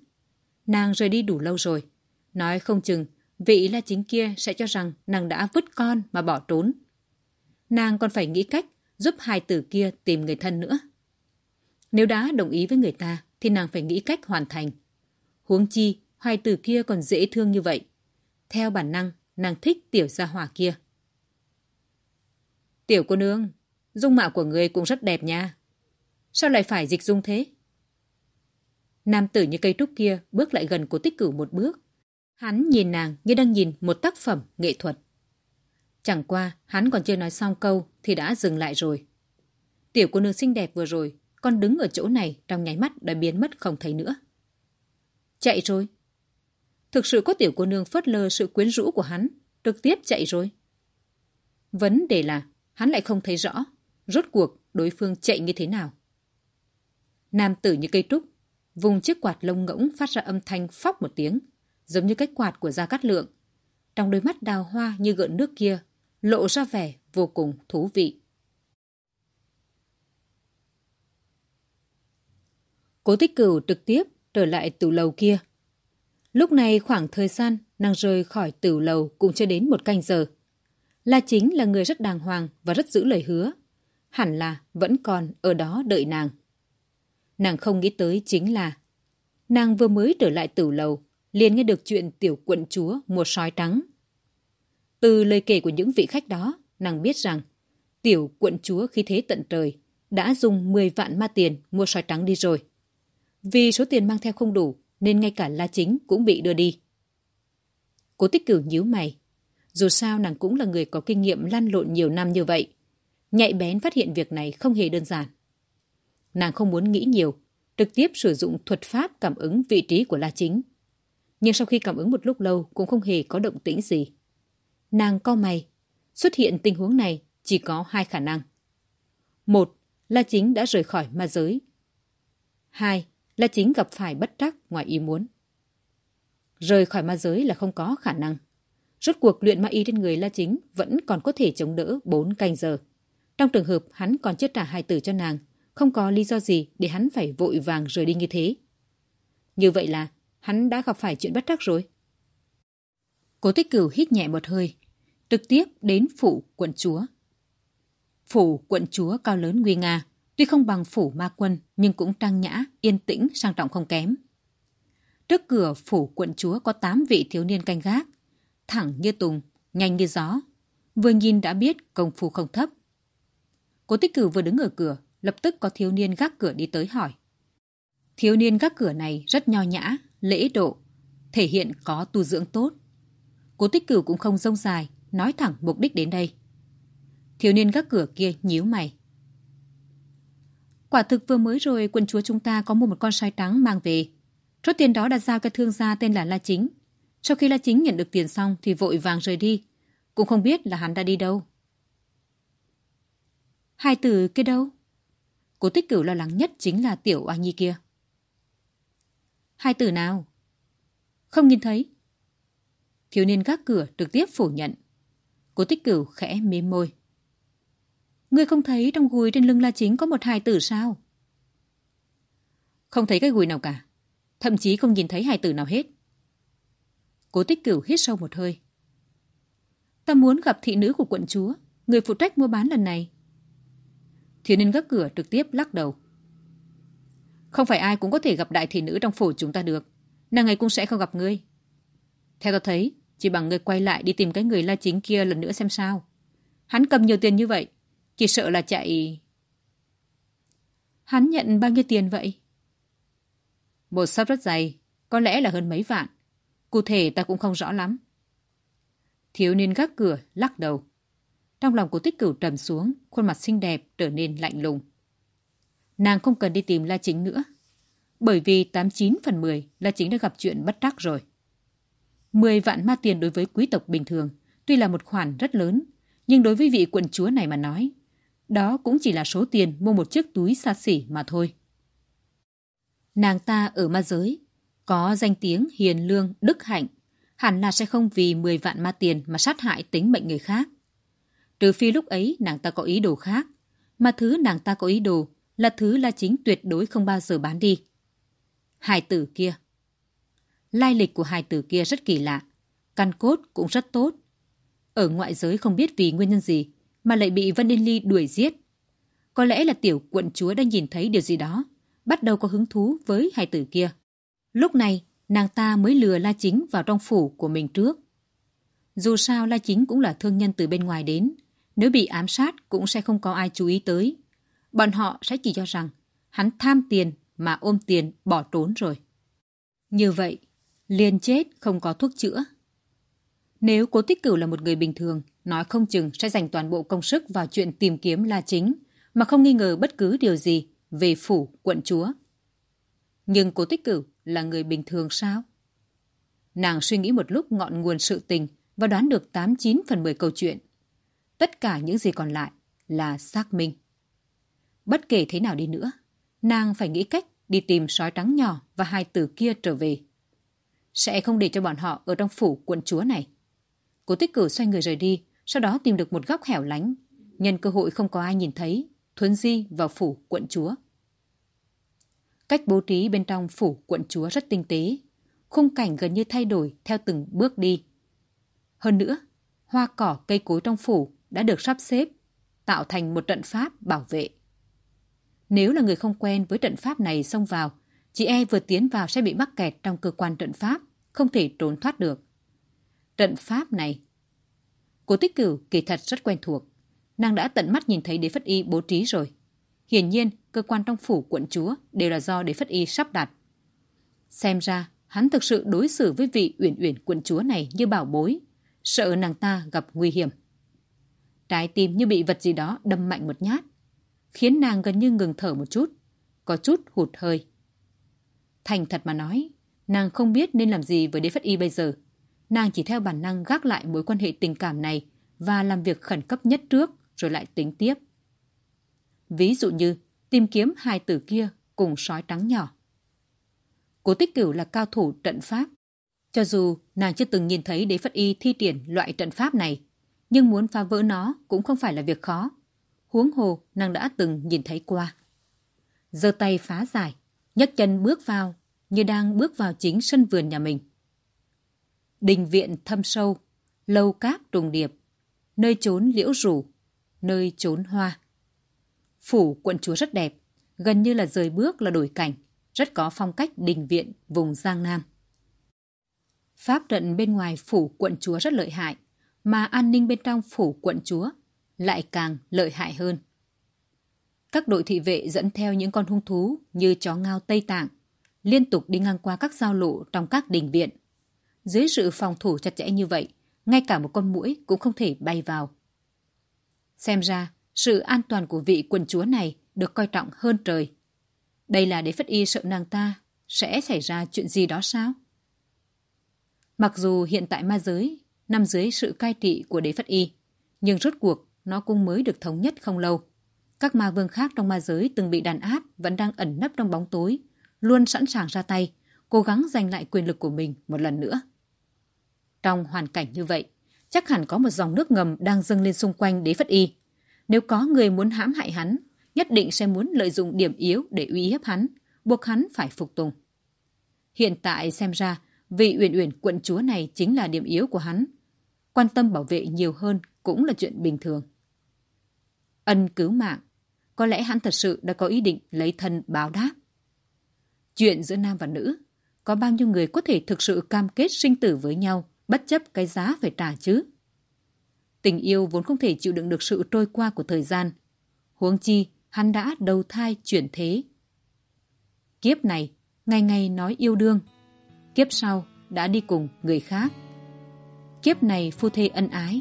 Nàng rời đi đủ lâu rồi. Nói không chừng, vị La Chính kia sẽ cho rằng nàng đã vứt con mà bỏ trốn. Nàng còn phải nghĩ cách giúp hài tử kia tìm người thân nữa. Nếu đã đồng ý với người ta, thì nàng phải nghĩ cách hoàn thành. Huống chi, hoài tử kia còn dễ thương như vậy. Theo bản năng, nàng thích tiểu gia hỏa kia. Tiểu cô nương, dung mạo của người cũng rất đẹp nha. Sao lại phải dịch dung thế? Nam tử như cây trúc kia bước lại gần của tích cửu một bước. Hắn nhìn nàng như đang nhìn một tác phẩm nghệ thuật. Chẳng qua, hắn còn chưa nói xong câu thì đã dừng lại rồi. Tiểu cô nương xinh đẹp vừa rồi, còn đứng ở chỗ này trong nháy mắt đã biến mất không thấy nữa. Chạy rồi. Thực sự có tiểu cô nương phớt lờ sự quyến rũ của hắn, trực tiếp chạy rồi. Vấn đề là hắn lại không thấy rõ, rốt cuộc đối phương chạy như thế nào. Nam tử như cây trúc, vùng chiếc quạt lông ngỗng phát ra âm thanh phóc một tiếng, giống như cái quạt của Gia Cát Lượng. Trong đôi mắt đào hoa như gợn nước kia, lộ ra vẻ vô cùng thú vị. Cố tích cửu trực tiếp trở lại tủ lầu kia. Lúc này khoảng thời gian nàng rời khỏi tửu lầu cũng chưa đến một canh giờ. La chính là người rất đàng hoàng và rất giữ lời hứa. Hẳn là vẫn còn ở đó đợi nàng. Nàng không nghĩ tới chính là nàng vừa mới trở lại tửu lầu liền nghe được chuyện tiểu quận chúa mua sói trắng. Từ lời kể của những vị khách đó, nàng biết rằng tiểu quận chúa khi thế tận trời đã dùng 10 vạn ma tiền mua sói trắng đi rồi. Vì số tiền mang theo không đủ nên ngay cả La Chính cũng bị đưa đi. Cố tích cửu nhíu mày. Dù sao nàng cũng là người có kinh nghiệm lăn lộn nhiều năm như vậy. Nhạy bén phát hiện việc này không hề đơn giản. Nàng không muốn nghĩ nhiều, trực tiếp sử dụng thuật pháp cảm ứng vị trí của La Chính. Nhưng sau khi cảm ứng một lúc lâu cũng không hề có động tĩnh gì. Nàng co mày. Xuất hiện tình huống này chỉ có hai khả năng. Một La Chính đã rời khỏi ma giới. Hai là chính gặp phải bất trắc ngoài ý muốn. Rời khỏi ma giới là không có khả năng. Rốt cuộc luyện ma y trên người La Chính vẫn còn có thể chống đỡ 4 canh giờ. Trong trường hợp hắn còn chưa trả hài tử cho nàng, không có lý do gì để hắn phải vội vàng rời đi như thế. Như vậy là hắn đã gặp phải chuyện bất trắc rồi. Cố tích cửu hít nhẹ một hơi, trực tiếp đến phủ quận chúa. Phủ quận chúa cao lớn nguy nga, Tuy không bằng phủ ma quân nhưng cũng trang nhã, yên tĩnh, sang trọng không kém. Trước cửa phủ quận chúa có 8 vị thiếu niên canh gác, thẳng như tùng, nhanh như gió. Vừa nhìn đã biết công phu không thấp. Cố tích cử vừa đứng ở cửa, lập tức có thiếu niên gác cửa đi tới hỏi. Thiếu niên gác cửa này rất nho nhã, lễ độ, thể hiện có tu dưỡng tốt. Cố tích cửu cũng không rông dài, nói thẳng mục đích đến đây. Thiếu niên gác cửa kia nhíu mày. Quả thực vừa mới rồi quân chúa chúng ta có mua một con sói trắng mang về. Số tiền đó đã giao cho thương gia tên là La Chính. Sau khi La Chính nhận được tiền xong thì vội vàng rời đi. Cũng không biết là hắn đã đi đâu. Hai từ kia đâu? Cố tích cửu lo lắng nhất chính là tiểu oa nhi kia. Hai từ nào? Không nhìn thấy. Thiếu niên gác cửa trực tiếp phủ nhận. Cố tích cửu khẽ mím môi. Ngươi không thấy trong gùi trên lưng La Chính có một hài tử sao? Không thấy cái gùi nào cả. Thậm chí không nhìn thấy hài tử nào hết. Cố tích cửu hít sâu một hơi. Ta muốn gặp thị nữ của quận chúa, người phụ trách mua bán lần này. Thiếu niên gác cửa trực tiếp lắc đầu. Không phải ai cũng có thể gặp đại thị nữ trong phủ chúng ta được. Nàng ấy cũng sẽ không gặp ngươi. Theo ta thấy, chỉ bằng ngươi quay lại đi tìm cái người la chính kia lần nữa xem sao. Hắn cầm nhiều tiền như vậy, chỉ sợ là chạy... Hắn nhận bao nhiêu tiền vậy? Một sắp rất dày, có lẽ là hơn mấy vạn. Cụ thể ta cũng không rõ lắm. Thiếu niên gác cửa, lắc đầu. Trong lòng của tích cửu trầm xuống, khuôn mặt xinh đẹp trở nên lạnh lùng. Nàng không cần đi tìm La Chính nữa. Bởi vì 89 phần 10 La Chính đã gặp chuyện bất đắc rồi. 10 vạn ma tiền đối với quý tộc bình thường tuy là một khoản rất lớn, nhưng đối với vị quận chúa này mà nói, đó cũng chỉ là số tiền mua một chiếc túi xa xỉ mà thôi. Nàng ta ở ma giới, có danh tiếng hiền lương, đức hạnh, hẳn là sẽ không vì 10 vạn ma tiền mà sát hại tính mệnh người khác. Trừ phi lúc ấy nàng ta có ý đồ khác, mà thứ nàng ta có ý đồ là thứ La Chính tuyệt đối không bao giờ bán đi. Hài tử kia Lai lịch của hài tử kia rất kỳ lạ, căn cốt cũng rất tốt. Ở ngoại giới không biết vì nguyên nhân gì mà lại bị Vân Yên Ly đuổi giết. Có lẽ là tiểu quận chúa đã nhìn thấy điều gì đó, bắt đầu có hứng thú với hài tử kia. Lúc này, nàng ta mới lừa La Chính vào trong phủ của mình trước. Dù sao La Chính cũng là thương nhân từ bên ngoài đến, nếu bị ám sát cũng sẽ không có ai chú ý tới. Bọn họ sẽ chỉ cho rằng hắn tham tiền mà ôm tiền bỏ trốn rồi. Như vậy, liền chết không có thuốc chữa. Nếu cố tích cửu là một người bình thường, nói không chừng sẽ dành toàn bộ công sức vào chuyện tìm kiếm La Chính, mà không nghi ngờ bất cứ điều gì về phủ quận chúa. Nhưng cố tích cửu là người bình thường sao? Nàng suy nghĩ một lúc ngọn nguồn sự tình và đoán được 89 phần 10 câu chuyện. Tất cả những gì còn lại là xác minh. Bất kể thế nào đi nữa, nàng phải nghĩ cách đi tìm sói trắng nhỏ và hai tử kia trở về. Sẽ không để cho bọn họ ở trong phủ quận chúa này. Cố tích cử xoay người rời đi, sau đó tìm được một góc hẻo lánh. Nhân cơ hội không có ai nhìn thấy, thuấn di vào phủ quận chúa. Cách bố trí bên trong phủ quận chúa rất tinh tế. Khung cảnh gần như thay đổi theo từng bước đi. Hơn nữa, hoa cỏ cây cối trong phủ đã được sắp xếp, tạo thành một trận pháp bảo vệ. Nếu là người không quen với trận pháp này xông vào, chị e vừa tiến vào sẽ bị mắc kẹt trong cơ quan trận pháp, không thể trốn thoát được. Trận pháp này Cố tích cửu kỳ thật rất quen thuộc. Nàng đã tận mắt nhìn thấy đế phất y bố trí rồi. Hiển nhiên, cơ quan trong phủ quận chúa đều là do đế phất y sắp đặt. Xem ra, hắn thực sự đối xử với vị uyển uyển quận chúa này như bảo bối, sợ nàng ta gặp nguy hiểm. Trái tim như bị vật gì đó đâm mạnh một nhát, khiến nàng gần như ngừng thở một chút, có chút hụt hơi. Thành thật mà nói, nàng không biết nên làm gì với đế phất y bây giờ. Nàng chỉ theo bản năng gác lại mối quan hệ tình cảm này và làm việc khẩn cấp nhất trước rồi lại tính tiếp. Ví dụ như tìm kiếm hai tử kia cùng sói trắng nhỏ. Cố tích cửu là cao thủ trận pháp. Cho dù nàng chưa từng nhìn thấy đế phất y thi triển loại trận pháp này, nhưng muốn phá vỡ nó cũng không phải là việc khó. Huống hồ nàng đã từng nhìn thấy qua. giơ tay phá giải, nhấc chân bước vào như đang bước vào chính sân vườn nhà mình. Đình viện thâm sâu, lâu cát trùng điệp, nơi trốn liễu rủ, nơi trốn hoa. Phủ quận chúa rất đẹp, gần như là rời bước là đổi cảnh, rất có phong cách đình viện vùng Giang Nam. Pháp trận bên ngoài phủ quận chúa rất lợi hại, mà an ninh bên trong phủ quận chúa lại càng lợi hại hơn. Các đội thị vệ dẫn theo những con hung thú như chó ngao Tây Tạng, liên tục đi ngang qua các giao lộ trong các đình viện. Dưới sự phòng thủ chặt chẽ như vậy, ngay cả một con muỗi cũng không thể bay vào. Xem ra, sự an toàn của vị quần chúa này được coi trọng hơn trời. Đây là để phất y sợ nàng ta sẽ xảy ra chuyện gì đó sao? Mặc dù hiện tại ma giới nằm dưới sự cai trị của đế phất y, nhưng rốt cuộc nó cũng mới được thống nhất không lâu. Các ma vương khác trong ma giới từng bị đàn áp vẫn đang ẩn nấp trong bóng tối, luôn sẵn sàng ra tay, cố gắng giành lại quyền lực của mình một lần nữa. Trong hoàn cảnh như vậy, chắc hẳn có một dòng nước ngầm đang dâng lên xung quanh đế phất y. Nếu có người muốn hãm hại hắn, nhất định sẽ muốn lợi dụng điểm yếu để uy hiếp hắn, buộc hắn phải phục tùng. Hiện tại xem ra, vị uyển uyển quận chúa này chính là điểm yếu của hắn. Quan tâm bảo vệ nhiều hơn cũng là chuyện bình thường. Ân cứu mạng, có lẽ hắn thật sự đã có ý định lấy thân báo đáp. Chuyện giữa nam và nữ, có bao nhiêu người có thể thực sự cam kết sinh tử với nhau, bất chấp cái giá phải trả chứ? Tình yêu vốn không thể chịu đựng được sự trôi qua của thời gian. Huống chi, hắn đã đầu thai chuyển thế. Kiếp này, ngày ngày nói yêu đương. Kiếp sau, đã đi cùng người khác. Kiếp này phu thê ân ái.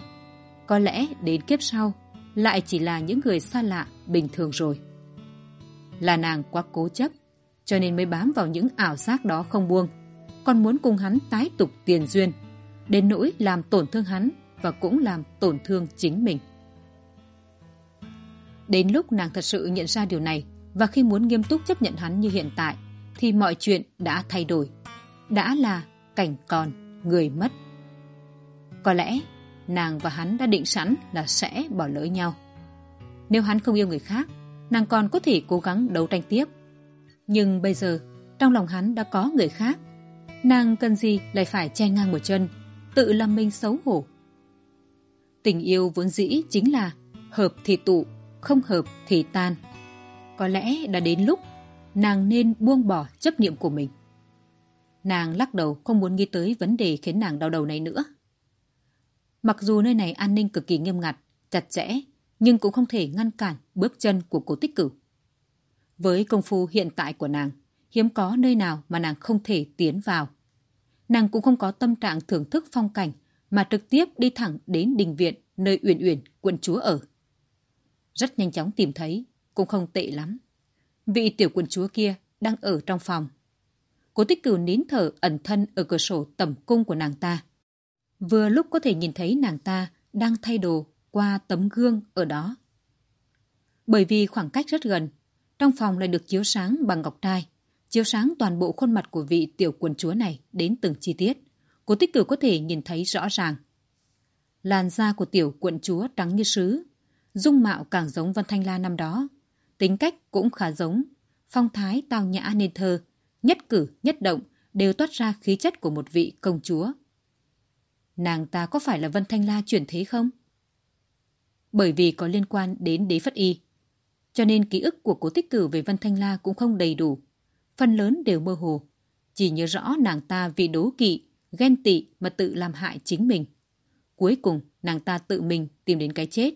Có lẽ đến kiếp sau, lại chỉ là những người xa lạ bình thường rồi. Là nàng quá cố chấp, cho nên mới bám vào những ảo giác đó không buông, còn muốn cùng hắn tái tục tiền duyên, đến nỗi làm tổn thương hắn và cũng làm tổn thương chính mình. Đến lúc nàng thật sự nhận ra điều này và khi muốn nghiêm túc chấp nhận hắn như hiện tại thì mọi chuyện đã thay đổi. Đã là cảnh còn, người mất. Có lẽ nàng và hắn đã định sẵn là sẽ bỏ lỡ nhau. Nếu hắn không yêu người khác, nàng còn có thể cố gắng đấu tranh tiếp. Nhưng bây giờ, trong lòng hắn đã có người khác. Nàng cần gì lại phải che ngang một chân, tự làm mình xấu hổ. Tình yêu vốn dĩ chính là hợp thì tụ, không hợp thì tan. Có lẽ đã đến lúc nàng nên buông bỏ chấp niệm của mình. Nàng lắc đầu không muốn nghĩ tới vấn đề khiến nàng đau đầu này nữa. Mặc dù nơi này an ninh cực kỳ nghiêm ngặt, chặt chẽ, nhưng cũng không thể ngăn cản bước chân của cố tích cửu. Với công phu hiện tại của nàng, hiếm có nơi nào mà nàng không thể tiến vào. Nàng cũng không có tâm trạng thưởng thức phong cảnh mà trực tiếp đi thẳng đến đình viện nơi Uyển Uyển quận chúa ở. Rất nhanh chóng tìm thấy, cũng không tệ lắm. Vị tiểu quận chúa kia đang ở trong phòng. Cố tích cửu nín thở ẩn thân ở cửa sổ tầm cung của nàng ta. Vừa lúc có thể nhìn thấy nàng ta đang thay đồ qua tấm gương ở đó. Bởi vì khoảng cách rất gần, trong phòng lại được chiếu sáng bằng ngọc trai, chiếu sáng toàn bộ khuôn mặt của vị tiểu quần chúa này đến từng chi tiết. Cố tích cử có thể nhìn thấy rõ ràng. Làn da của tiểu quận chúa trắng như sứ, dung mạo càng giống Vân Thanh La năm đó. Tính cách cũng khá giống, phong thái tao nhã nên thơ, nhất cử, nhất động đều toát ra khí chất của một vị công chúa. Nàng ta có phải là Vân Thanh La chuyển thế không? Bởi vì có liên quan đến đế phất y, cho nên ký ức của cố tích cử về Vân Thanh La cũng không đầy đủ. Phần lớn đều mơ hồ, chỉ nhớ rõ nàng ta vì đố kỵ, ghen tị mà tự làm hại chính mình. Cuối cùng, nàng ta tự mình tìm đến cái chết,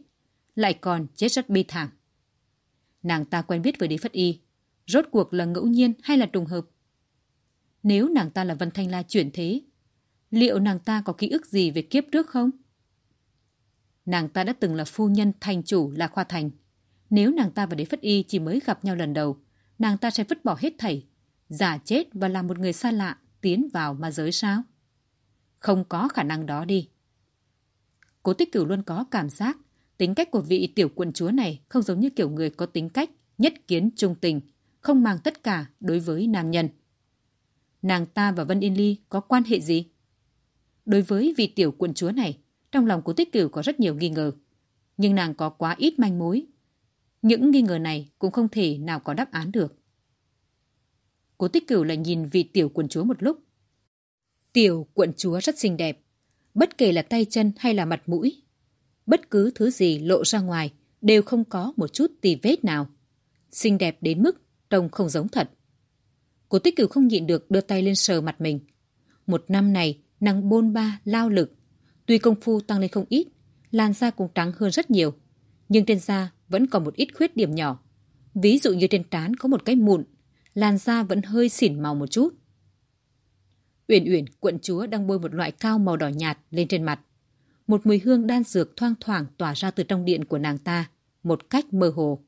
lại còn chết rất bi thảm. Nàng ta quen biết với đế phất y, rốt cuộc là ngẫu nhiên hay là trùng hợp? Nếu nàng ta là Vân Thanh La chuyển thế, liệu nàng ta có ký ức gì về kiếp trước không? Nàng ta đã từng là phu nhân thành chủ là Khoa Thành. Nếu nàng ta và Đế Phất Y chỉ mới gặp nhau lần đầu, nàng ta sẽ vứt bỏ hết thảy, giả chết và làm một người xa lạ tiến vào ma giới sao? Không có khả năng đó đi. Cố tích cửu luôn có cảm giác tính cách của vị tiểu quận chúa này không giống như kiểu người có tính cách nhất kiến trung tình, không mang tất cả đối với nam nhân. Nàng ta và Vân Yên Ly có quan hệ gì? Đối với vị tiểu quận chúa này, trong lòng cố Tích Cửu có rất nhiều nghi ngờ. Nhưng nàng có quá ít manh mối. Những nghi ngờ này cũng không thể nào có đáp án được. Cố Tích Cửu lại nhìn vị tiểu quận chúa một lúc. Tiểu quận chúa rất xinh đẹp. Bất kể là tay chân hay là mặt mũi. Bất cứ thứ gì lộ ra ngoài đều không có một chút tì vết nào. Xinh đẹp đến mức trông không giống thật. Cố Tích Cửu không nhịn được đưa tay lên sờ mặt mình. Một năm này, nàng bôn ba, lao lực. Tuy công phu tăng lên không ít, làn da cũng trắng hơn rất nhiều. Nhưng trên da vẫn còn một ít khuyết điểm nhỏ. Ví dụ như trên trán có một cái mụn, làn da vẫn hơi xỉn màu một chút. Uyển Uyển, quận chúa đang bôi một loại cao màu đỏ nhạt lên trên mặt. Một mùi hương đan dược thoang thoảng tỏa ra từ trong điện của nàng ta, một cách mơ hồ.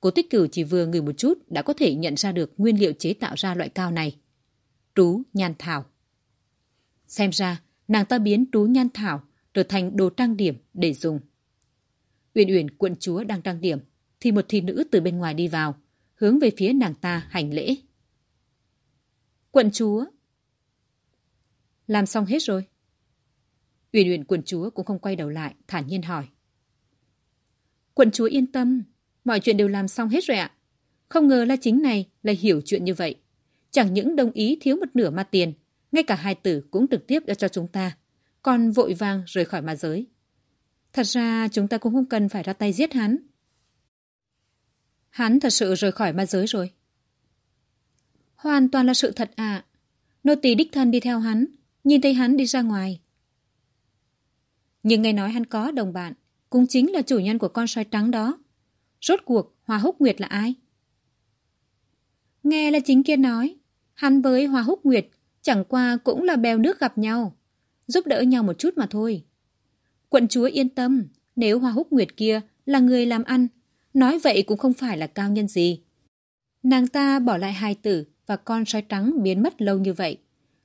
Cố tích cửu chỉ vừa ngửi một chút đã có thể nhận ra được nguyên liệu chế tạo ra loại cao này. Trú nhan thảo. Xem ra, nàng ta biến trú nhan thảo trở thành đồ trang điểm để dùng. Uyển Uyển quận chúa đang trang điểm, thì một thị nữ từ bên ngoài đi vào, hướng về phía nàng ta hành lễ. Quận chúa! Làm xong hết rồi. Uyển Uyển quận chúa cũng không quay đầu lại, thản nhiên hỏi. Quận chúa yên tâm, mọi chuyện đều làm xong hết rồi ạ. Không ngờ là chính này lại hiểu chuyện như vậy. Chẳng những đồng ý thiếu một nửa ma tiền, ngay cả hai tử cũng trực tiếp đã cho chúng ta, còn vội vàng rời khỏi ma giới. Thật ra chúng ta cũng không cần phải ra tay giết hắn. Hắn thật sự rời khỏi ma giới rồi. Hoàn toàn là sự thật ạ. Nô tỳ đích thân đi theo hắn, nhìn thấy hắn đi ra ngoài. Nhưng nghe nói hắn có đồng bạn, cũng chính là chủ nhân của con sói trắng đó. Rốt cuộc, Hoa Húc Nguyệt là ai? Nghe là chính kia nói, hắn với Hoa Húc Nguyệt chẳng qua cũng là bèo nước gặp nhau, giúp đỡ nhau một chút mà thôi. Quận chúa yên tâm, nếu Hoa Húc Nguyệt kia là người làm ăn, nói vậy cũng không phải là cao nhân gì. Nàng ta bỏ lại hai tử và con sói trắng biến mất lâu như vậy.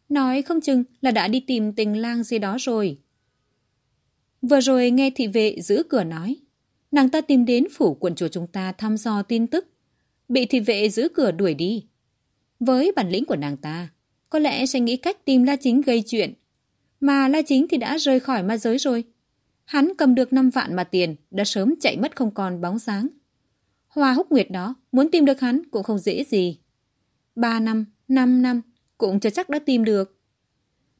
Nói không chừng là đã đi tìm tình lang gì đó rồi. Vừa rồi nghe thị vệ giữ cửa nói, nàng ta tìm đến phủ quận chùa chúng ta thăm dò tin tức, bị thị vệ giữ cửa đuổi đi. Với bản lĩnh của nàng ta, có lẽ sẽ nghĩ cách tìm La Chính gây chuyện. Mà La Chính thì đã rời khỏi ma giới rồi. Hắn cầm được 5 vạn mà tiền, đã sớm chạy mất không còn bóng sáng. Hoa húc nguyệt đó, muốn tìm được hắn cũng không dễ gì. ba năm, năm năm, cũng chưa chắc đã tìm được.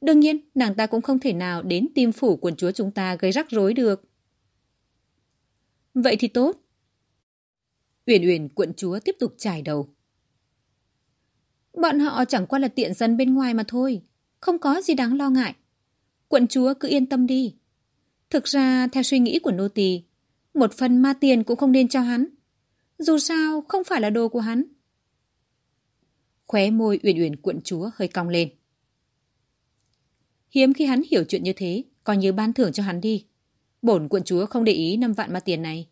Đương nhiên, nàng ta cũng không thể nào đến tim phủ quần chúa chúng ta gây rắc rối được. Vậy thì tốt. Uyển Uyển quận chúa tiếp tục trải đầu. Bọn họ chẳng qua là tiện dân bên ngoài mà thôi. Không có gì đáng lo ngại. Quận chúa cứ yên tâm đi. Thực ra, theo suy nghĩ của nô tỳ, một phần ma tiền cũng không nên cho hắn. Dù sao, không phải là đồ của hắn. Khóe môi Uyển Uyển quận chúa hơi cong lên. Hiếm khi hắn hiểu chuyện như thế, coi như ban thưởng cho hắn đi. Bổn quận chúa không để ý năm vạn ma tiền này.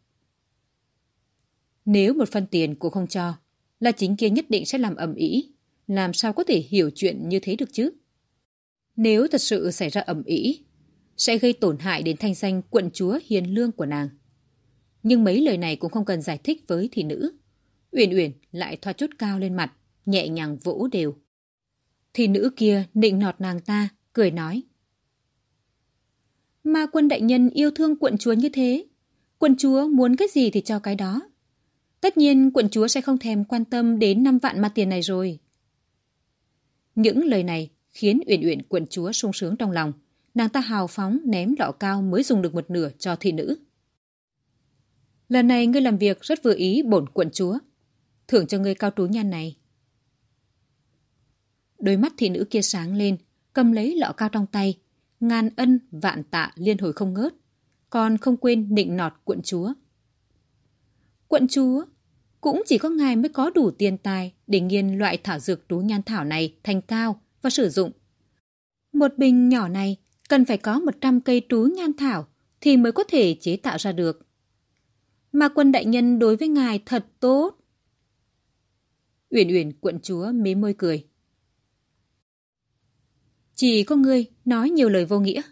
Nếu một phần tiền cũng không cho, là chính kia nhất định sẽ làm ẩm ý. Làm sao có thể hiểu chuyện như thế được chứ? Nếu thật sự xảy ra ẩm ý, sẽ gây tổn hại đến thanh danh quận chúa hiền lương của nàng. Nhưng mấy lời này cũng không cần giải thích với thị nữ. Uyển Uyển lại thoa chút cao lên mặt, nhẹ nhàng vỗ đều. Thị nữ kia nịnh nọt nàng ta, cười nói. Ma quân đại nhân yêu thương quận chúa như thế. Quận chúa muốn cái gì thì cho cái đó. Tất nhiên quận chúa sẽ không thèm quan tâm đến 5 vạn mặt tiền này rồi. Những lời này khiến Uyển Uyển quận chúa sung sướng trong lòng. Nàng ta hào phóng ném lọ cao mới dùng được một nửa cho thị nữ. Lần này ngươi làm việc rất vừa ý bổn quận chúa. Thưởng cho ngươi cao trú nhan này. Đôi mắt thị nữ kia sáng lên, cầm lấy lọ cao trong tay, ngàn ân vạn tạ liên hồi không ngớt, còn không quên nịnh nọt quận chúa. Quận chúa, cũng chỉ có ngài mới có đủ tiền tài để nghiên loại thảo dược trú nhan thảo này thành cao và sử dụng. Một bình nhỏ này cần phải có 100 cây trú nhan thảo thì mới có thể chế tạo ra được. Mà quân đại nhân đối với ngài thật tốt. Uyển Uyển quận chúa mế môi cười. Chỉ có ngươi nói nhiều lời vô nghĩa.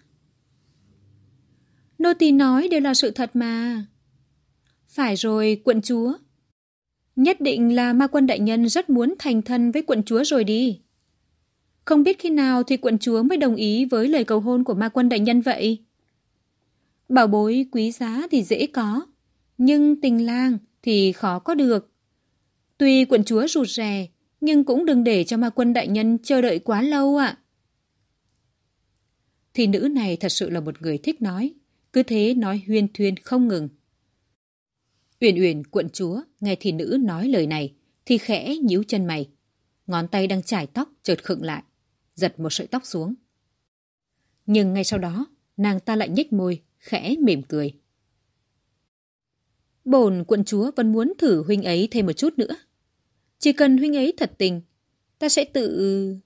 Nô tỳ nói đều là sự thật mà. Phải rồi, quận chúa. Nhất định là ma quân đại nhân rất muốn thành thân với quận chúa rồi đi. Không biết khi nào thì quận chúa mới đồng ý với lời cầu hôn của ma quân đại nhân vậy? Bảo bối quý giá thì dễ có, nhưng tình lang thì khó có được. Tuy quận chúa rụt rè, nhưng cũng đừng để cho ma quân đại nhân chờ đợi quá lâu ạ. Thì nữ này thật sự là một người thích nói, cứ thế nói huyên thuyên không ngừng. Uyển Uyển quận chúa nghe thì nữ nói lời này thì khẽ nhíu chân mày. Ngón tay đang chải tóc chợt khựng lại, giật một sợi tóc xuống. Nhưng ngay sau đó, nàng ta lại nhếch môi, khẽ mỉm cười. Bồn quận chúa vẫn muốn thử huynh ấy thêm một chút nữa. Chỉ cần huynh ấy thật tình, ta sẽ tự...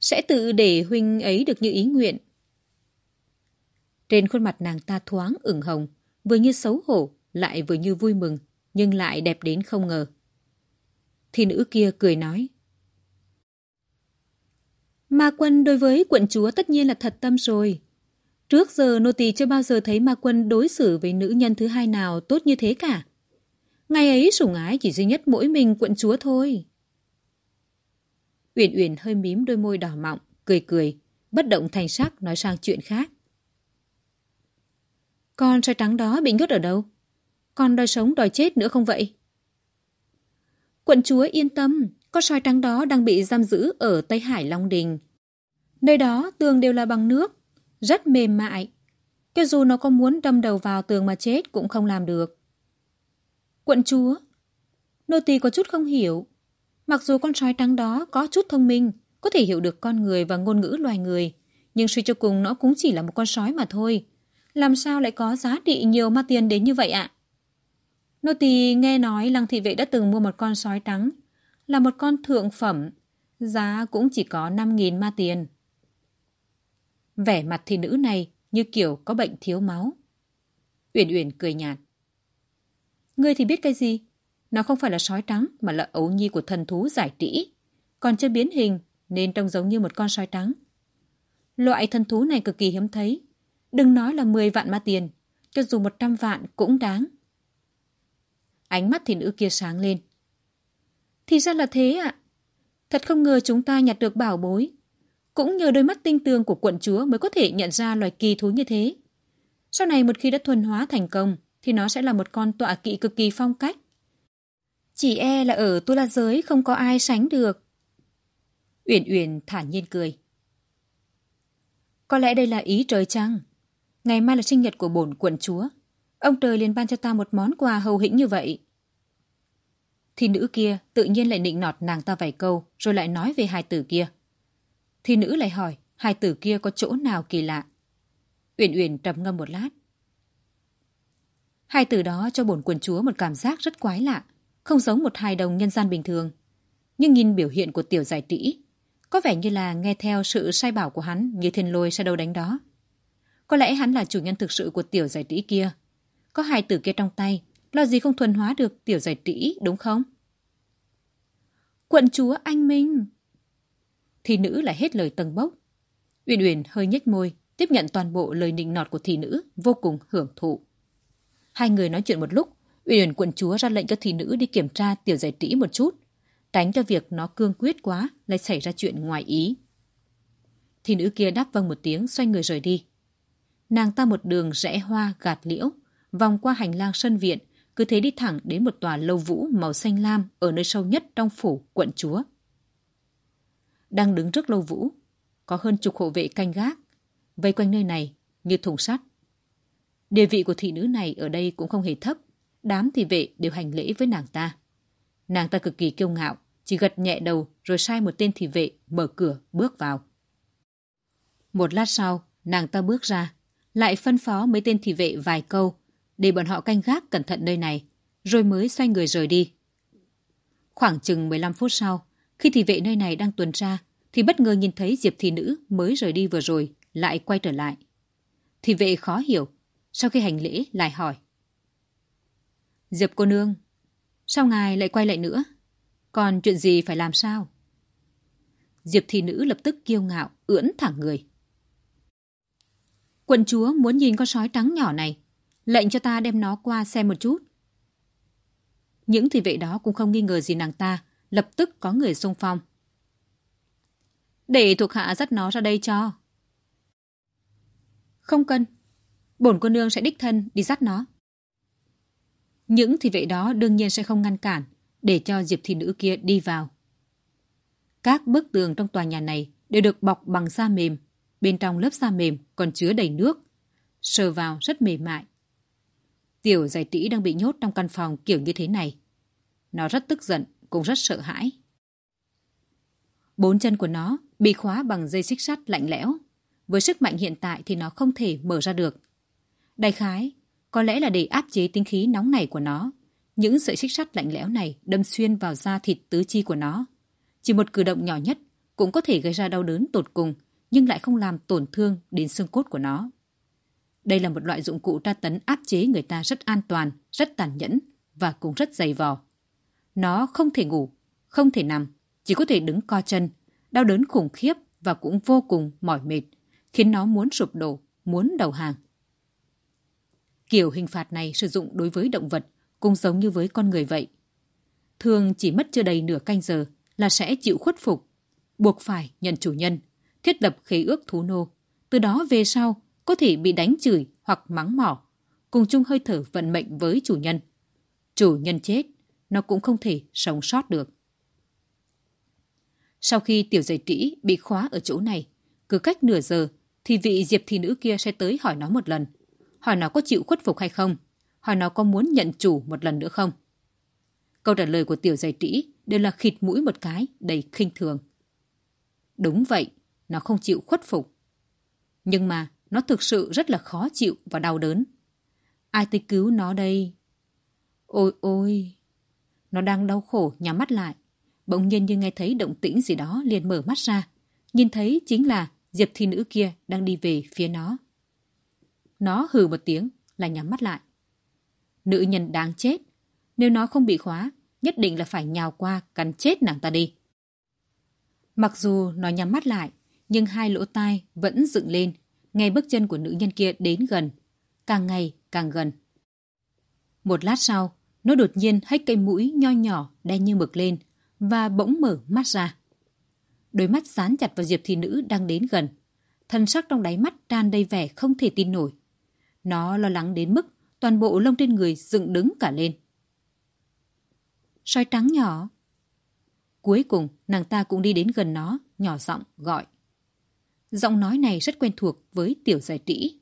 sẽ tự để huynh ấy được như ý nguyện. Trên khuôn mặt nàng ta thoáng ửng hồng, vừa như xấu hổ, lại vừa như vui mừng, nhưng lại đẹp đến không ngờ. Thì nữ kia cười nói. Ma quân đối với quận chúa tất nhiên là thật tâm rồi. Trước giờ nô tỳ chưa bao giờ thấy ma quân đối xử với nữ nhân thứ hai nào tốt như thế cả. Ngày ấy sủng ái chỉ duy nhất mỗi mình quận chúa thôi. Uyển Uyển hơi mím đôi môi đỏ mọng, cười cười, bất động thành sắc nói sang chuyện khác. Con trai trắng đó bị nhốt ở đâu? con đòi sống đòi chết nữa không vậy? Quận chúa yên tâm, con sói trắng đó đang bị giam giữ ở Tây Hải Long Đình. Nơi đó tường đều là bằng nước, rất mềm mại. Cho dù nó có muốn đâm đầu vào tường mà chết cũng không làm được. Quận chúa, nô tỳ có chút không hiểu. Mặc dù con sói trắng đó có chút thông minh, có thể hiểu được con người và ngôn ngữ loài người, nhưng suy cho cùng nó cũng chỉ là một con sói mà thôi. Làm sao lại có giá trị nhiều ma tiền đến như vậy ạ? Nô tỳ nghe nói lăng thị vệ đã từng mua một con sói trắng, là một con thượng phẩm, giá cũng chỉ có 5.000 ma tiền. Vẻ mặt thì nữ này như kiểu có bệnh thiếu máu. Uyển Uyển cười nhạt. Ngươi thì biết cái gì? Nó không phải là sói trắng mà là ấu nhi của thần thú giải trĩ. Còn chưa biến hình nên trông giống như một con sói trắng. Loại thần thú này cực kỳ hiếm thấy. Đừng nói là 10 vạn ma tiền, cho dù 100 vạn cũng đáng. Ánh mắt thì nữ kia sáng lên. Thì ra là thế ạ. Thật không ngờ chúng ta nhặt được bảo bối. Cũng nhờ đôi mắt tinh tường của quận chúa mới có thể nhận ra loài kỳ thú như thế. Sau này một khi đã thuần hóa thành công, thì nó sẽ là một con tọa kỵ cực kỳ phong cách. Chỉ e là ở tu la giới không có ai sánh được. Uyển Uyển thản nhiên cười. Có lẽ đây là ý trời chăng? Ngày mai là sinh nhật của bổn quận chúa. Ông trời liền ban cho ta một món quà hầu hĩnh như vậy. Thì nữ kia tự nhiên lại nịnh nọt nàng ta vài câu rồi lại nói về hai tử kia. Thì nữ lại hỏi hai tử kia có chỗ nào kỳ lạ. Uyển Uyển trầm ngâm một lát. Hai từ đó cho bổn quần chúa một cảm giác rất quái lạ, không giống một hài đồng nhân gian bình thường. Nhưng nhìn biểu hiện của tiểu giải trĩ, có vẻ như là nghe theo sự sai bảo của hắn như thiên lôi sẽ đâu đánh đó. Có lẽ hắn là chủ nhân thực sự của tiểu giải trĩ kia. Có hai từ kia trong tay, lo gì không thuần hóa được tiểu giải trĩ, đúng không? Quận chúa anh Minh! Thì nữ lại hết lời tầng bốc. Uyển Uyển hơi nhếch môi, tiếp nhận toàn bộ lời nịnh nọt của thị nữ, vô cùng hưởng thụ. Hai người nói chuyện một lúc, Uyển quận chúa ra lệnh cho thị nữ đi kiểm tra tiểu giải trĩ một chút, tránh cho việc nó cương quyết quá lại xảy ra chuyện ngoài ý. Thị nữ kia đáp vâng một tiếng xoay người rời đi. Nàng ta một đường rẽ hoa gạt liễu, vòng qua hành lang sân viện, cứ thế đi thẳng đến một tòa lâu vũ màu xanh lam ở nơi sâu nhất trong phủ quận chúa. Đang đứng trước lâu vũ, có hơn chục hộ vệ canh gác, vây quanh nơi này như thùng sắt. Địa vị của thị nữ này ở đây cũng không hề thấp, đám thị vệ đều hành lễ với nàng ta. Nàng ta cực kỳ kiêu ngạo, chỉ gật nhẹ đầu rồi sai một tên thị vệ mở cửa bước vào. Một lát sau, nàng ta bước ra, lại phân phó mấy tên thị vệ vài câu để bọn họ canh gác cẩn thận nơi này, rồi mới xoay người rời đi. Khoảng chừng 15 phút sau, khi thị vệ nơi này đang tuần tra, thì bất ngờ nhìn thấy Diệp thị nữ mới rời đi vừa rồi, lại quay trở lại. Thị vệ khó hiểu, sau khi hành lễ lại hỏi. Diệp cô nương, sao ngài lại quay lại nữa? Còn chuyện gì phải làm sao? Diệp thị nữ lập tức kiêu ngạo, ưỡn thẳng người. Quận chúa muốn nhìn con sói trắng nhỏ này, lệnh cho ta đem nó qua xem một chút. Những thị vệ đó cũng không nghi ngờ gì nàng ta, lập tức có người xung phong. Để thuộc hạ dắt nó ra đây cho. Không cần, bổn cô nương sẽ đích thân đi dắt nó. Những thị vệ đó đương nhiên sẽ không ngăn cản để cho Diệp thị nữ kia đi vào. Các bức tường trong tòa nhà này đều được bọc bằng da mềm. Bên trong lớp da mềm còn chứa đầy nước. Sờ vào rất mềm mại. Tiểu giải trĩ đang bị nhốt trong căn phòng kiểu như thế này. Nó rất tức giận, cũng rất sợ hãi. Bốn chân của nó bị khóa bằng dây xích sắt lạnh lẽo. Với sức mạnh hiện tại thì nó không thể mở ra được. Đại khái, có lẽ là để áp chế tính khí nóng này của nó. Những sợi xích sắt lạnh lẽo này đâm xuyên vào da thịt tứ chi của nó. Chỉ một cử động nhỏ nhất cũng có thể gây ra đau đớn tột cùng, nhưng lại không làm tổn thương đến xương cốt của nó. Đây là một loại dụng cụ tra tấn áp chế người ta rất an toàn, rất tàn nhẫn và cũng rất dày vò. Nó không thể ngủ, không thể nằm, chỉ có thể đứng co chân, đau đớn khủng khiếp và cũng vô cùng mỏi mệt, khiến nó muốn sụp đổ, muốn đầu hàng. Kiểu hình phạt này sử dụng đối với động vật cũng giống như với con người vậy. Thường chỉ mất chưa đầy nửa canh giờ là sẽ chịu khuất phục, buộc phải nhận chủ nhân, thiết lập khế ước thú nô. Từ đó về sau có thể bị đánh chửi hoặc mắng mỏ, cùng chung hơi thở vận mệnh với chủ nhân. Chủ nhân chết, nó cũng không thể sống sót được. Sau khi tiểu giày trĩ bị khóa ở chỗ này, cứ cách nửa giờ thì vị diệp thị nữ kia sẽ tới hỏi nó một lần. Hỏi nó có chịu khuất phục hay không? Hỏi nó có muốn nhận chủ một lần nữa không? Câu trả lời của tiểu giày trĩ đều là khịt mũi một cái đầy khinh thường. Đúng vậy, nó không chịu khuất phục. Nhưng mà nó thực sự rất là khó chịu và đau đớn. Ai tới cứu nó đây? Ôi ôi! Nó đang đau khổ nhắm mắt lại. Bỗng nhiên như nghe thấy động tĩnh gì đó liền mở mắt ra. Nhìn thấy chính là Diệp thi nữ kia đang đi về phía nó. Nó hừ một tiếng là nhắm mắt lại. Nữ nhân đáng chết. Nếu nó không bị khóa, nhất định là phải nhào qua cắn chết nàng ta đi. Mặc dù nó nhắm mắt lại, nhưng hai lỗ tai vẫn dựng lên, nghe bước chân của nữ nhân kia đến gần, càng ngày càng gần. Một lát sau, nó đột nhiên hách cây mũi nho nhỏ đen như mực lên và bỗng mở mắt ra. Đôi mắt dán chặt vào Diệp thị nữ đang đến gần. Thân sắc trong đáy mắt tràn đầy vẻ không thể tin nổi. Nó lo lắng đến mức toàn bộ lông trên người dựng đứng cả lên. Sói trắng nhỏ. Cuối cùng, nàng ta cũng đi đến gần nó, nhỏ giọng gọi. Giọng nói này rất quen thuộc với tiểu giải trĩ.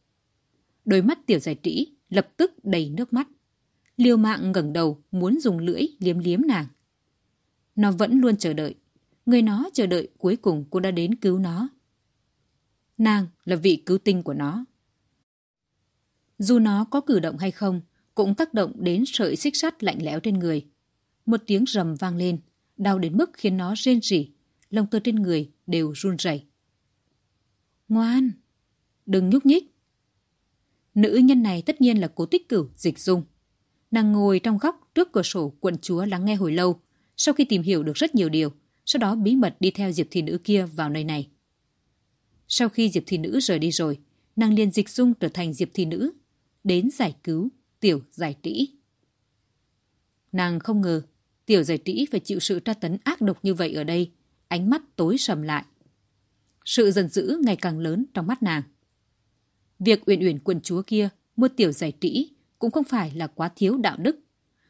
Đôi mắt tiểu giải trĩ lập tức đầy nước mắt liều mạng ngẩng đầu muốn dùng lưỡi liếm liếm nàng. Nó vẫn luôn chờ đợi. Người nó chờ đợi cuối cùng cô đã đến cứu nó. Nàng là vị cứu tinh của nó. Dù nó có cử động hay không, cũng tác động đến sợi xích sắt lạnh lẽo trên người. Một tiếng rầm vang lên, đau đến mức khiến nó rên rỉ, lông tơ trên người đều run rẩy. Ngoan, đừng nhúc nhích. Nữ nhân này tất nhiên là cố tích cửu dịch dung. Nàng ngồi trong góc trước cửa sổ quận chúa lắng nghe hồi lâu, sau khi tìm hiểu được rất nhiều điều, sau đó bí mật đi theo Diệp Thị Nữ kia vào nơi này. Sau khi Diệp Thị Nữ rời đi rồi, nàng liền dịch dung trở thành Diệp Thị Nữ, đến giải cứu Tiểu Giải Trĩ. Nàng không ngờ Tiểu Giải Trĩ phải chịu sự tra tấn ác độc như vậy ở đây, ánh mắt tối sầm lại. Sự giận dữ ngày càng lớn trong mắt nàng. Việc uyển uyển quần chúa kia mua Tiểu Giải Trĩ cũng không phải là quá thiếu đạo đức.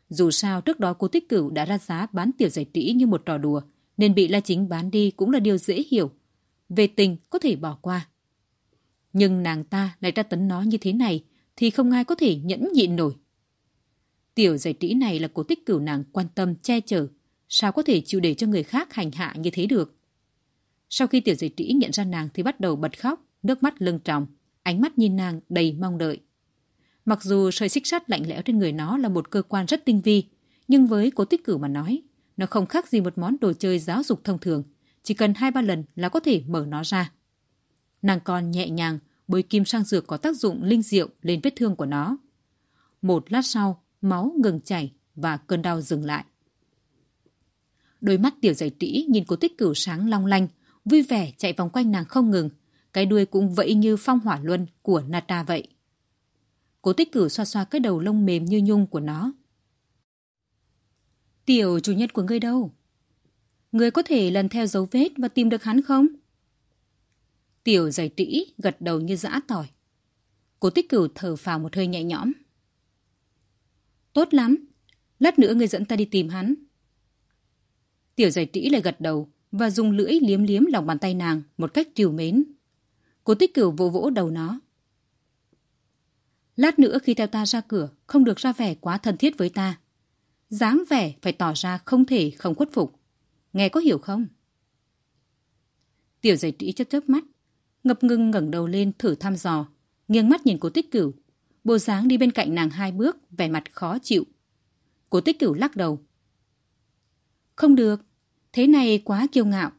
Dù sao trước đó cô Tích Cửu đã ra giá bán Tiểu Giải Trĩ như một trò đùa, nên bị La Chính bán đi cũng là điều dễ hiểu. Về tình có thể bỏ qua. Nhưng nàng ta lại tra tấn nó như thế này thì không ai có thể nhẫn nhịn nổi. Tiểu giải trí này là cô tích cửu nàng quan tâm che chở, sao có thể chịu để cho người khác hành hạ như thế được. Sau khi tiểu giải trí nhận ra nàng thì bắt đầu bật khóc, nước mắt lưng tròng, ánh mắt nhìn nàng đầy mong đợi. Mặc dù sợi xích sắt lạnh lẽo trên người nó là một cơ quan rất tinh vi, nhưng với cố tích cửu mà nói, nó không khác gì một món đồ chơi giáo dục thông thường, chỉ cần hai ba lần là có thể mở nó ra. Nàng còn nhẹ nhàng bôi kim sang dược có tác dụng linh diệu lên vết thương của nó. Một lát sau, máu ngừng chảy và cơn đau dừng lại. Đôi mắt tiểu giải trĩ nhìn cố tích cửu sáng long lanh, vui vẻ chạy vòng quanh nàng không ngừng, cái đuôi cũng vẫy như phong hỏa luân của Nata vậy. Cố tích cửu xoa xoa cái đầu lông mềm như nhung của nó. Tiểu chủ nhân của ngươi đâu? Ngươi có thể lần theo dấu vết và tìm được hắn không? Tiểu giải trĩ gật đầu như dã tỏi. Cố tích cửu thở phào một hơi nhẹ nhõm. Tốt lắm, lát nữa ngươi dẫn ta đi tìm hắn. Tiểu giải trĩ lại gật đầu và dùng lưỡi liếm liếm lòng bàn tay nàng một cách trìu mến. Cố tích cửu vỗ vỗ đầu nó. Lát nữa khi theo ta ra cửa, không được ra vẻ quá thân thiết với ta. dáng vẻ phải tỏ ra không thể không khuất phục. Nghe có hiểu không? Tiểu giải trĩ chớp chớp mắt, ngập ngừng ngẩng đầu lên thử thăm dò, nghiêng mắt nhìn cố tích cửu. Bộ dáng đi bên cạnh nàng hai bước, vẻ mặt khó chịu. Cố tích cửu lắc đầu. Không được, thế này quá kiêu ngạo,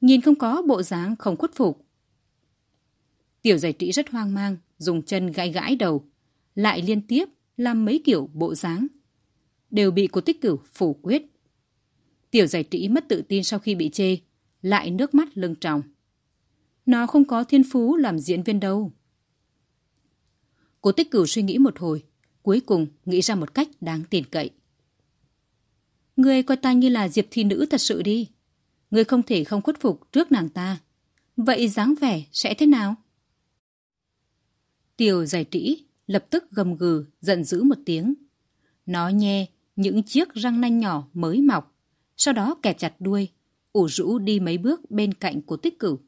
nhìn không có bộ dáng không khuất phục. Tiểu giải trĩ rất hoang mang, dùng chân gãi gãi đầu, lại liên tiếp làm mấy kiểu bộ dáng. Đều bị cô tích cửu phủ quyết. Tiểu giải trĩ mất tự tin sau khi bị chê, lại nước mắt lưng tròng. Nó không có thiên phú làm diễn viên đâu. cô tích cửu suy nghĩ một hồi, cuối cùng nghĩ ra một cách đáng tin cậy. Người coi ta như là diệp thi nữ thật sự đi. Người không thể không khuất phục trước nàng ta. Vậy dáng vẻ sẽ thế nào? Tiểu giải trĩ lập tức gầm gừ, giận dữ một tiếng. Nó nhe những chiếc răng nanh nhỏ mới mọc, sau đó kẹp chặt đuôi, ủ rũ đi mấy bước bên cạnh của tích cửu.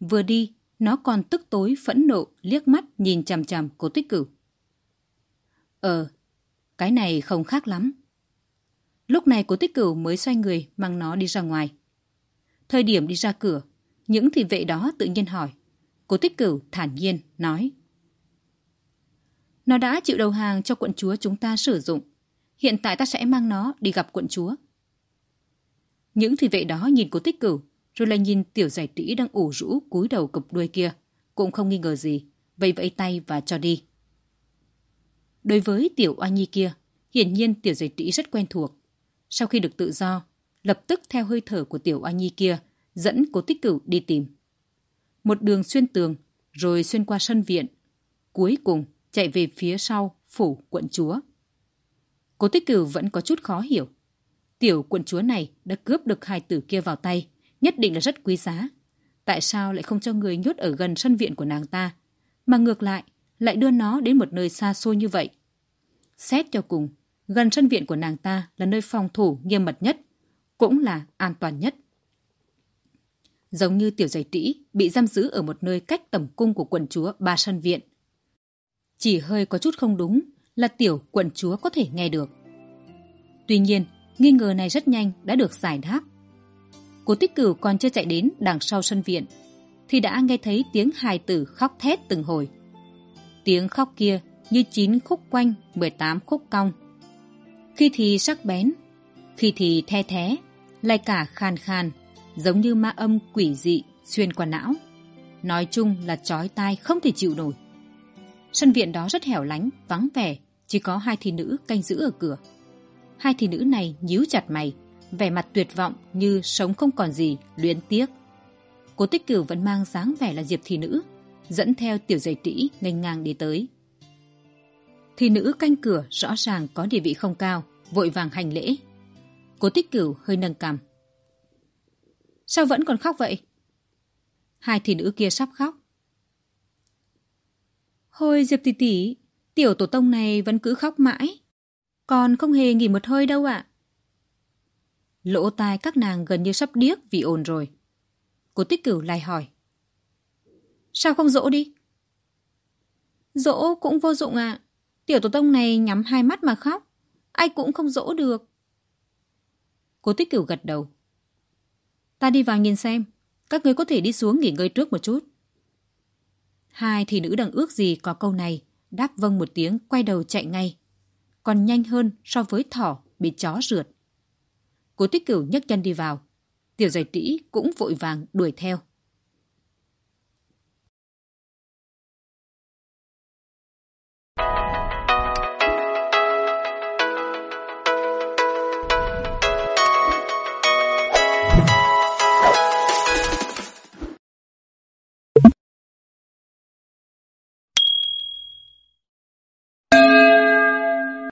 Vừa đi, nó còn tức tối phẫn nộ liếc mắt nhìn chằm chằm của tích cửu. Ờ, cái này không khác lắm. Lúc này cố tích cửu mới xoay người mang nó đi ra ngoài. Thời điểm đi ra cửa, những thị vệ đó tự nhiên hỏi. Cố tích cửu thản nhiên nói. Nó đã chịu đầu hàng cho quận chúa chúng ta sử dụng. Hiện tại ta sẽ mang nó đi gặp quận chúa. Những thị vệ đó nhìn cố tích cửu, rồi lại nhìn tiểu giải trĩ đang ủ rũ cúi đầu cụp đuôi kia. Cũng không nghi ngờ gì, vẫy vẫy tay và cho đi. Đối với tiểu oa nhi kia, hiển nhiên tiểu giải trĩ rất quen thuộc. Sau khi được tự do, lập tức theo hơi thở của tiểu oa nhi kia, dẫn cố tích cửu đi tìm. Một đường xuyên tường, rồi xuyên qua sân viện. Cuối cùng chạy về phía sau phủ quận chúa. Cố tích cửu vẫn có chút khó hiểu. Tiểu quận chúa này đã cướp được hai tử kia vào tay, nhất định là rất quý giá. Tại sao lại không cho người nhốt ở gần sân viện của nàng ta, mà ngược lại lại đưa nó đến một nơi xa xôi như vậy? Xét cho cùng, gần sân viện của nàng ta là nơi phòng thủ nghiêm mật nhất, cũng là an toàn nhất. Giống như tiểu giày trĩ bị giam giữ ở một nơi cách tầm cung của quận chúa ba sân viện. Chỉ hơi có chút không đúng là tiểu quận chúa có thể nghe được. Tuy nhiên, nghi ngờ này rất nhanh đã được giải đáp. Cố tích cửu còn chưa chạy đến đằng sau sân viện, thì đã nghe thấy tiếng hài tử khóc thét từng hồi. Tiếng khóc kia như chín khúc quanh, mười tám khúc cong. Khi thì sắc bén, khi thì the thé, lại cả khan khan, giống như ma âm quỷ dị xuyên qua não. Nói chung là chói tai không thể chịu nổi. Sân viện đó rất hẻo lánh, vắng vẻ, chỉ có hai thị nữ canh giữ ở cửa. Hai thị nữ này nhíu chặt mày, vẻ mặt tuyệt vọng như sống không còn gì, luyến tiếc. Cố tích cửu vẫn mang dáng vẻ là diệp thị nữ, dẫn theo tiểu giày tĩ nghênh ngang đi tới. Thị nữ canh cửa rõ ràng có địa vị không cao, vội vàng hành lễ. Cố tích cửu hơi nâng cằm. Sao vẫn còn khóc vậy? Hai thị nữ kia sắp khóc. Hồi Diệp tỷ tỷ, tiểu tổ tông này vẫn cứ khóc mãi. Còn không hề nghỉ một hơi đâu ạ. Lỗ tai các nàng gần như sắp điếc vì ồn rồi. Cô tích cửu lại hỏi. Sao không dỗ đi? Dỗ cũng vô dụng ạ. Tiểu tổ tông này nhắm hai mắt mà khóc. Ai cũng không dỗ được. Cô tích cửu gật đầu. Ta đi vào nhìn xem. Các người có thể đi xuống nghỉ ngơi trước một chút. Hai thì nữ đằng ước gì có câu này, đáp vâng một tiếng quay đầu chạy ngay. Còn nhanh hơn so với thỏ bị chó rượt. Cố tích cửu nhấc chân đi vào. Tiểu giải tĩ cũng vội vàng đuổi theo.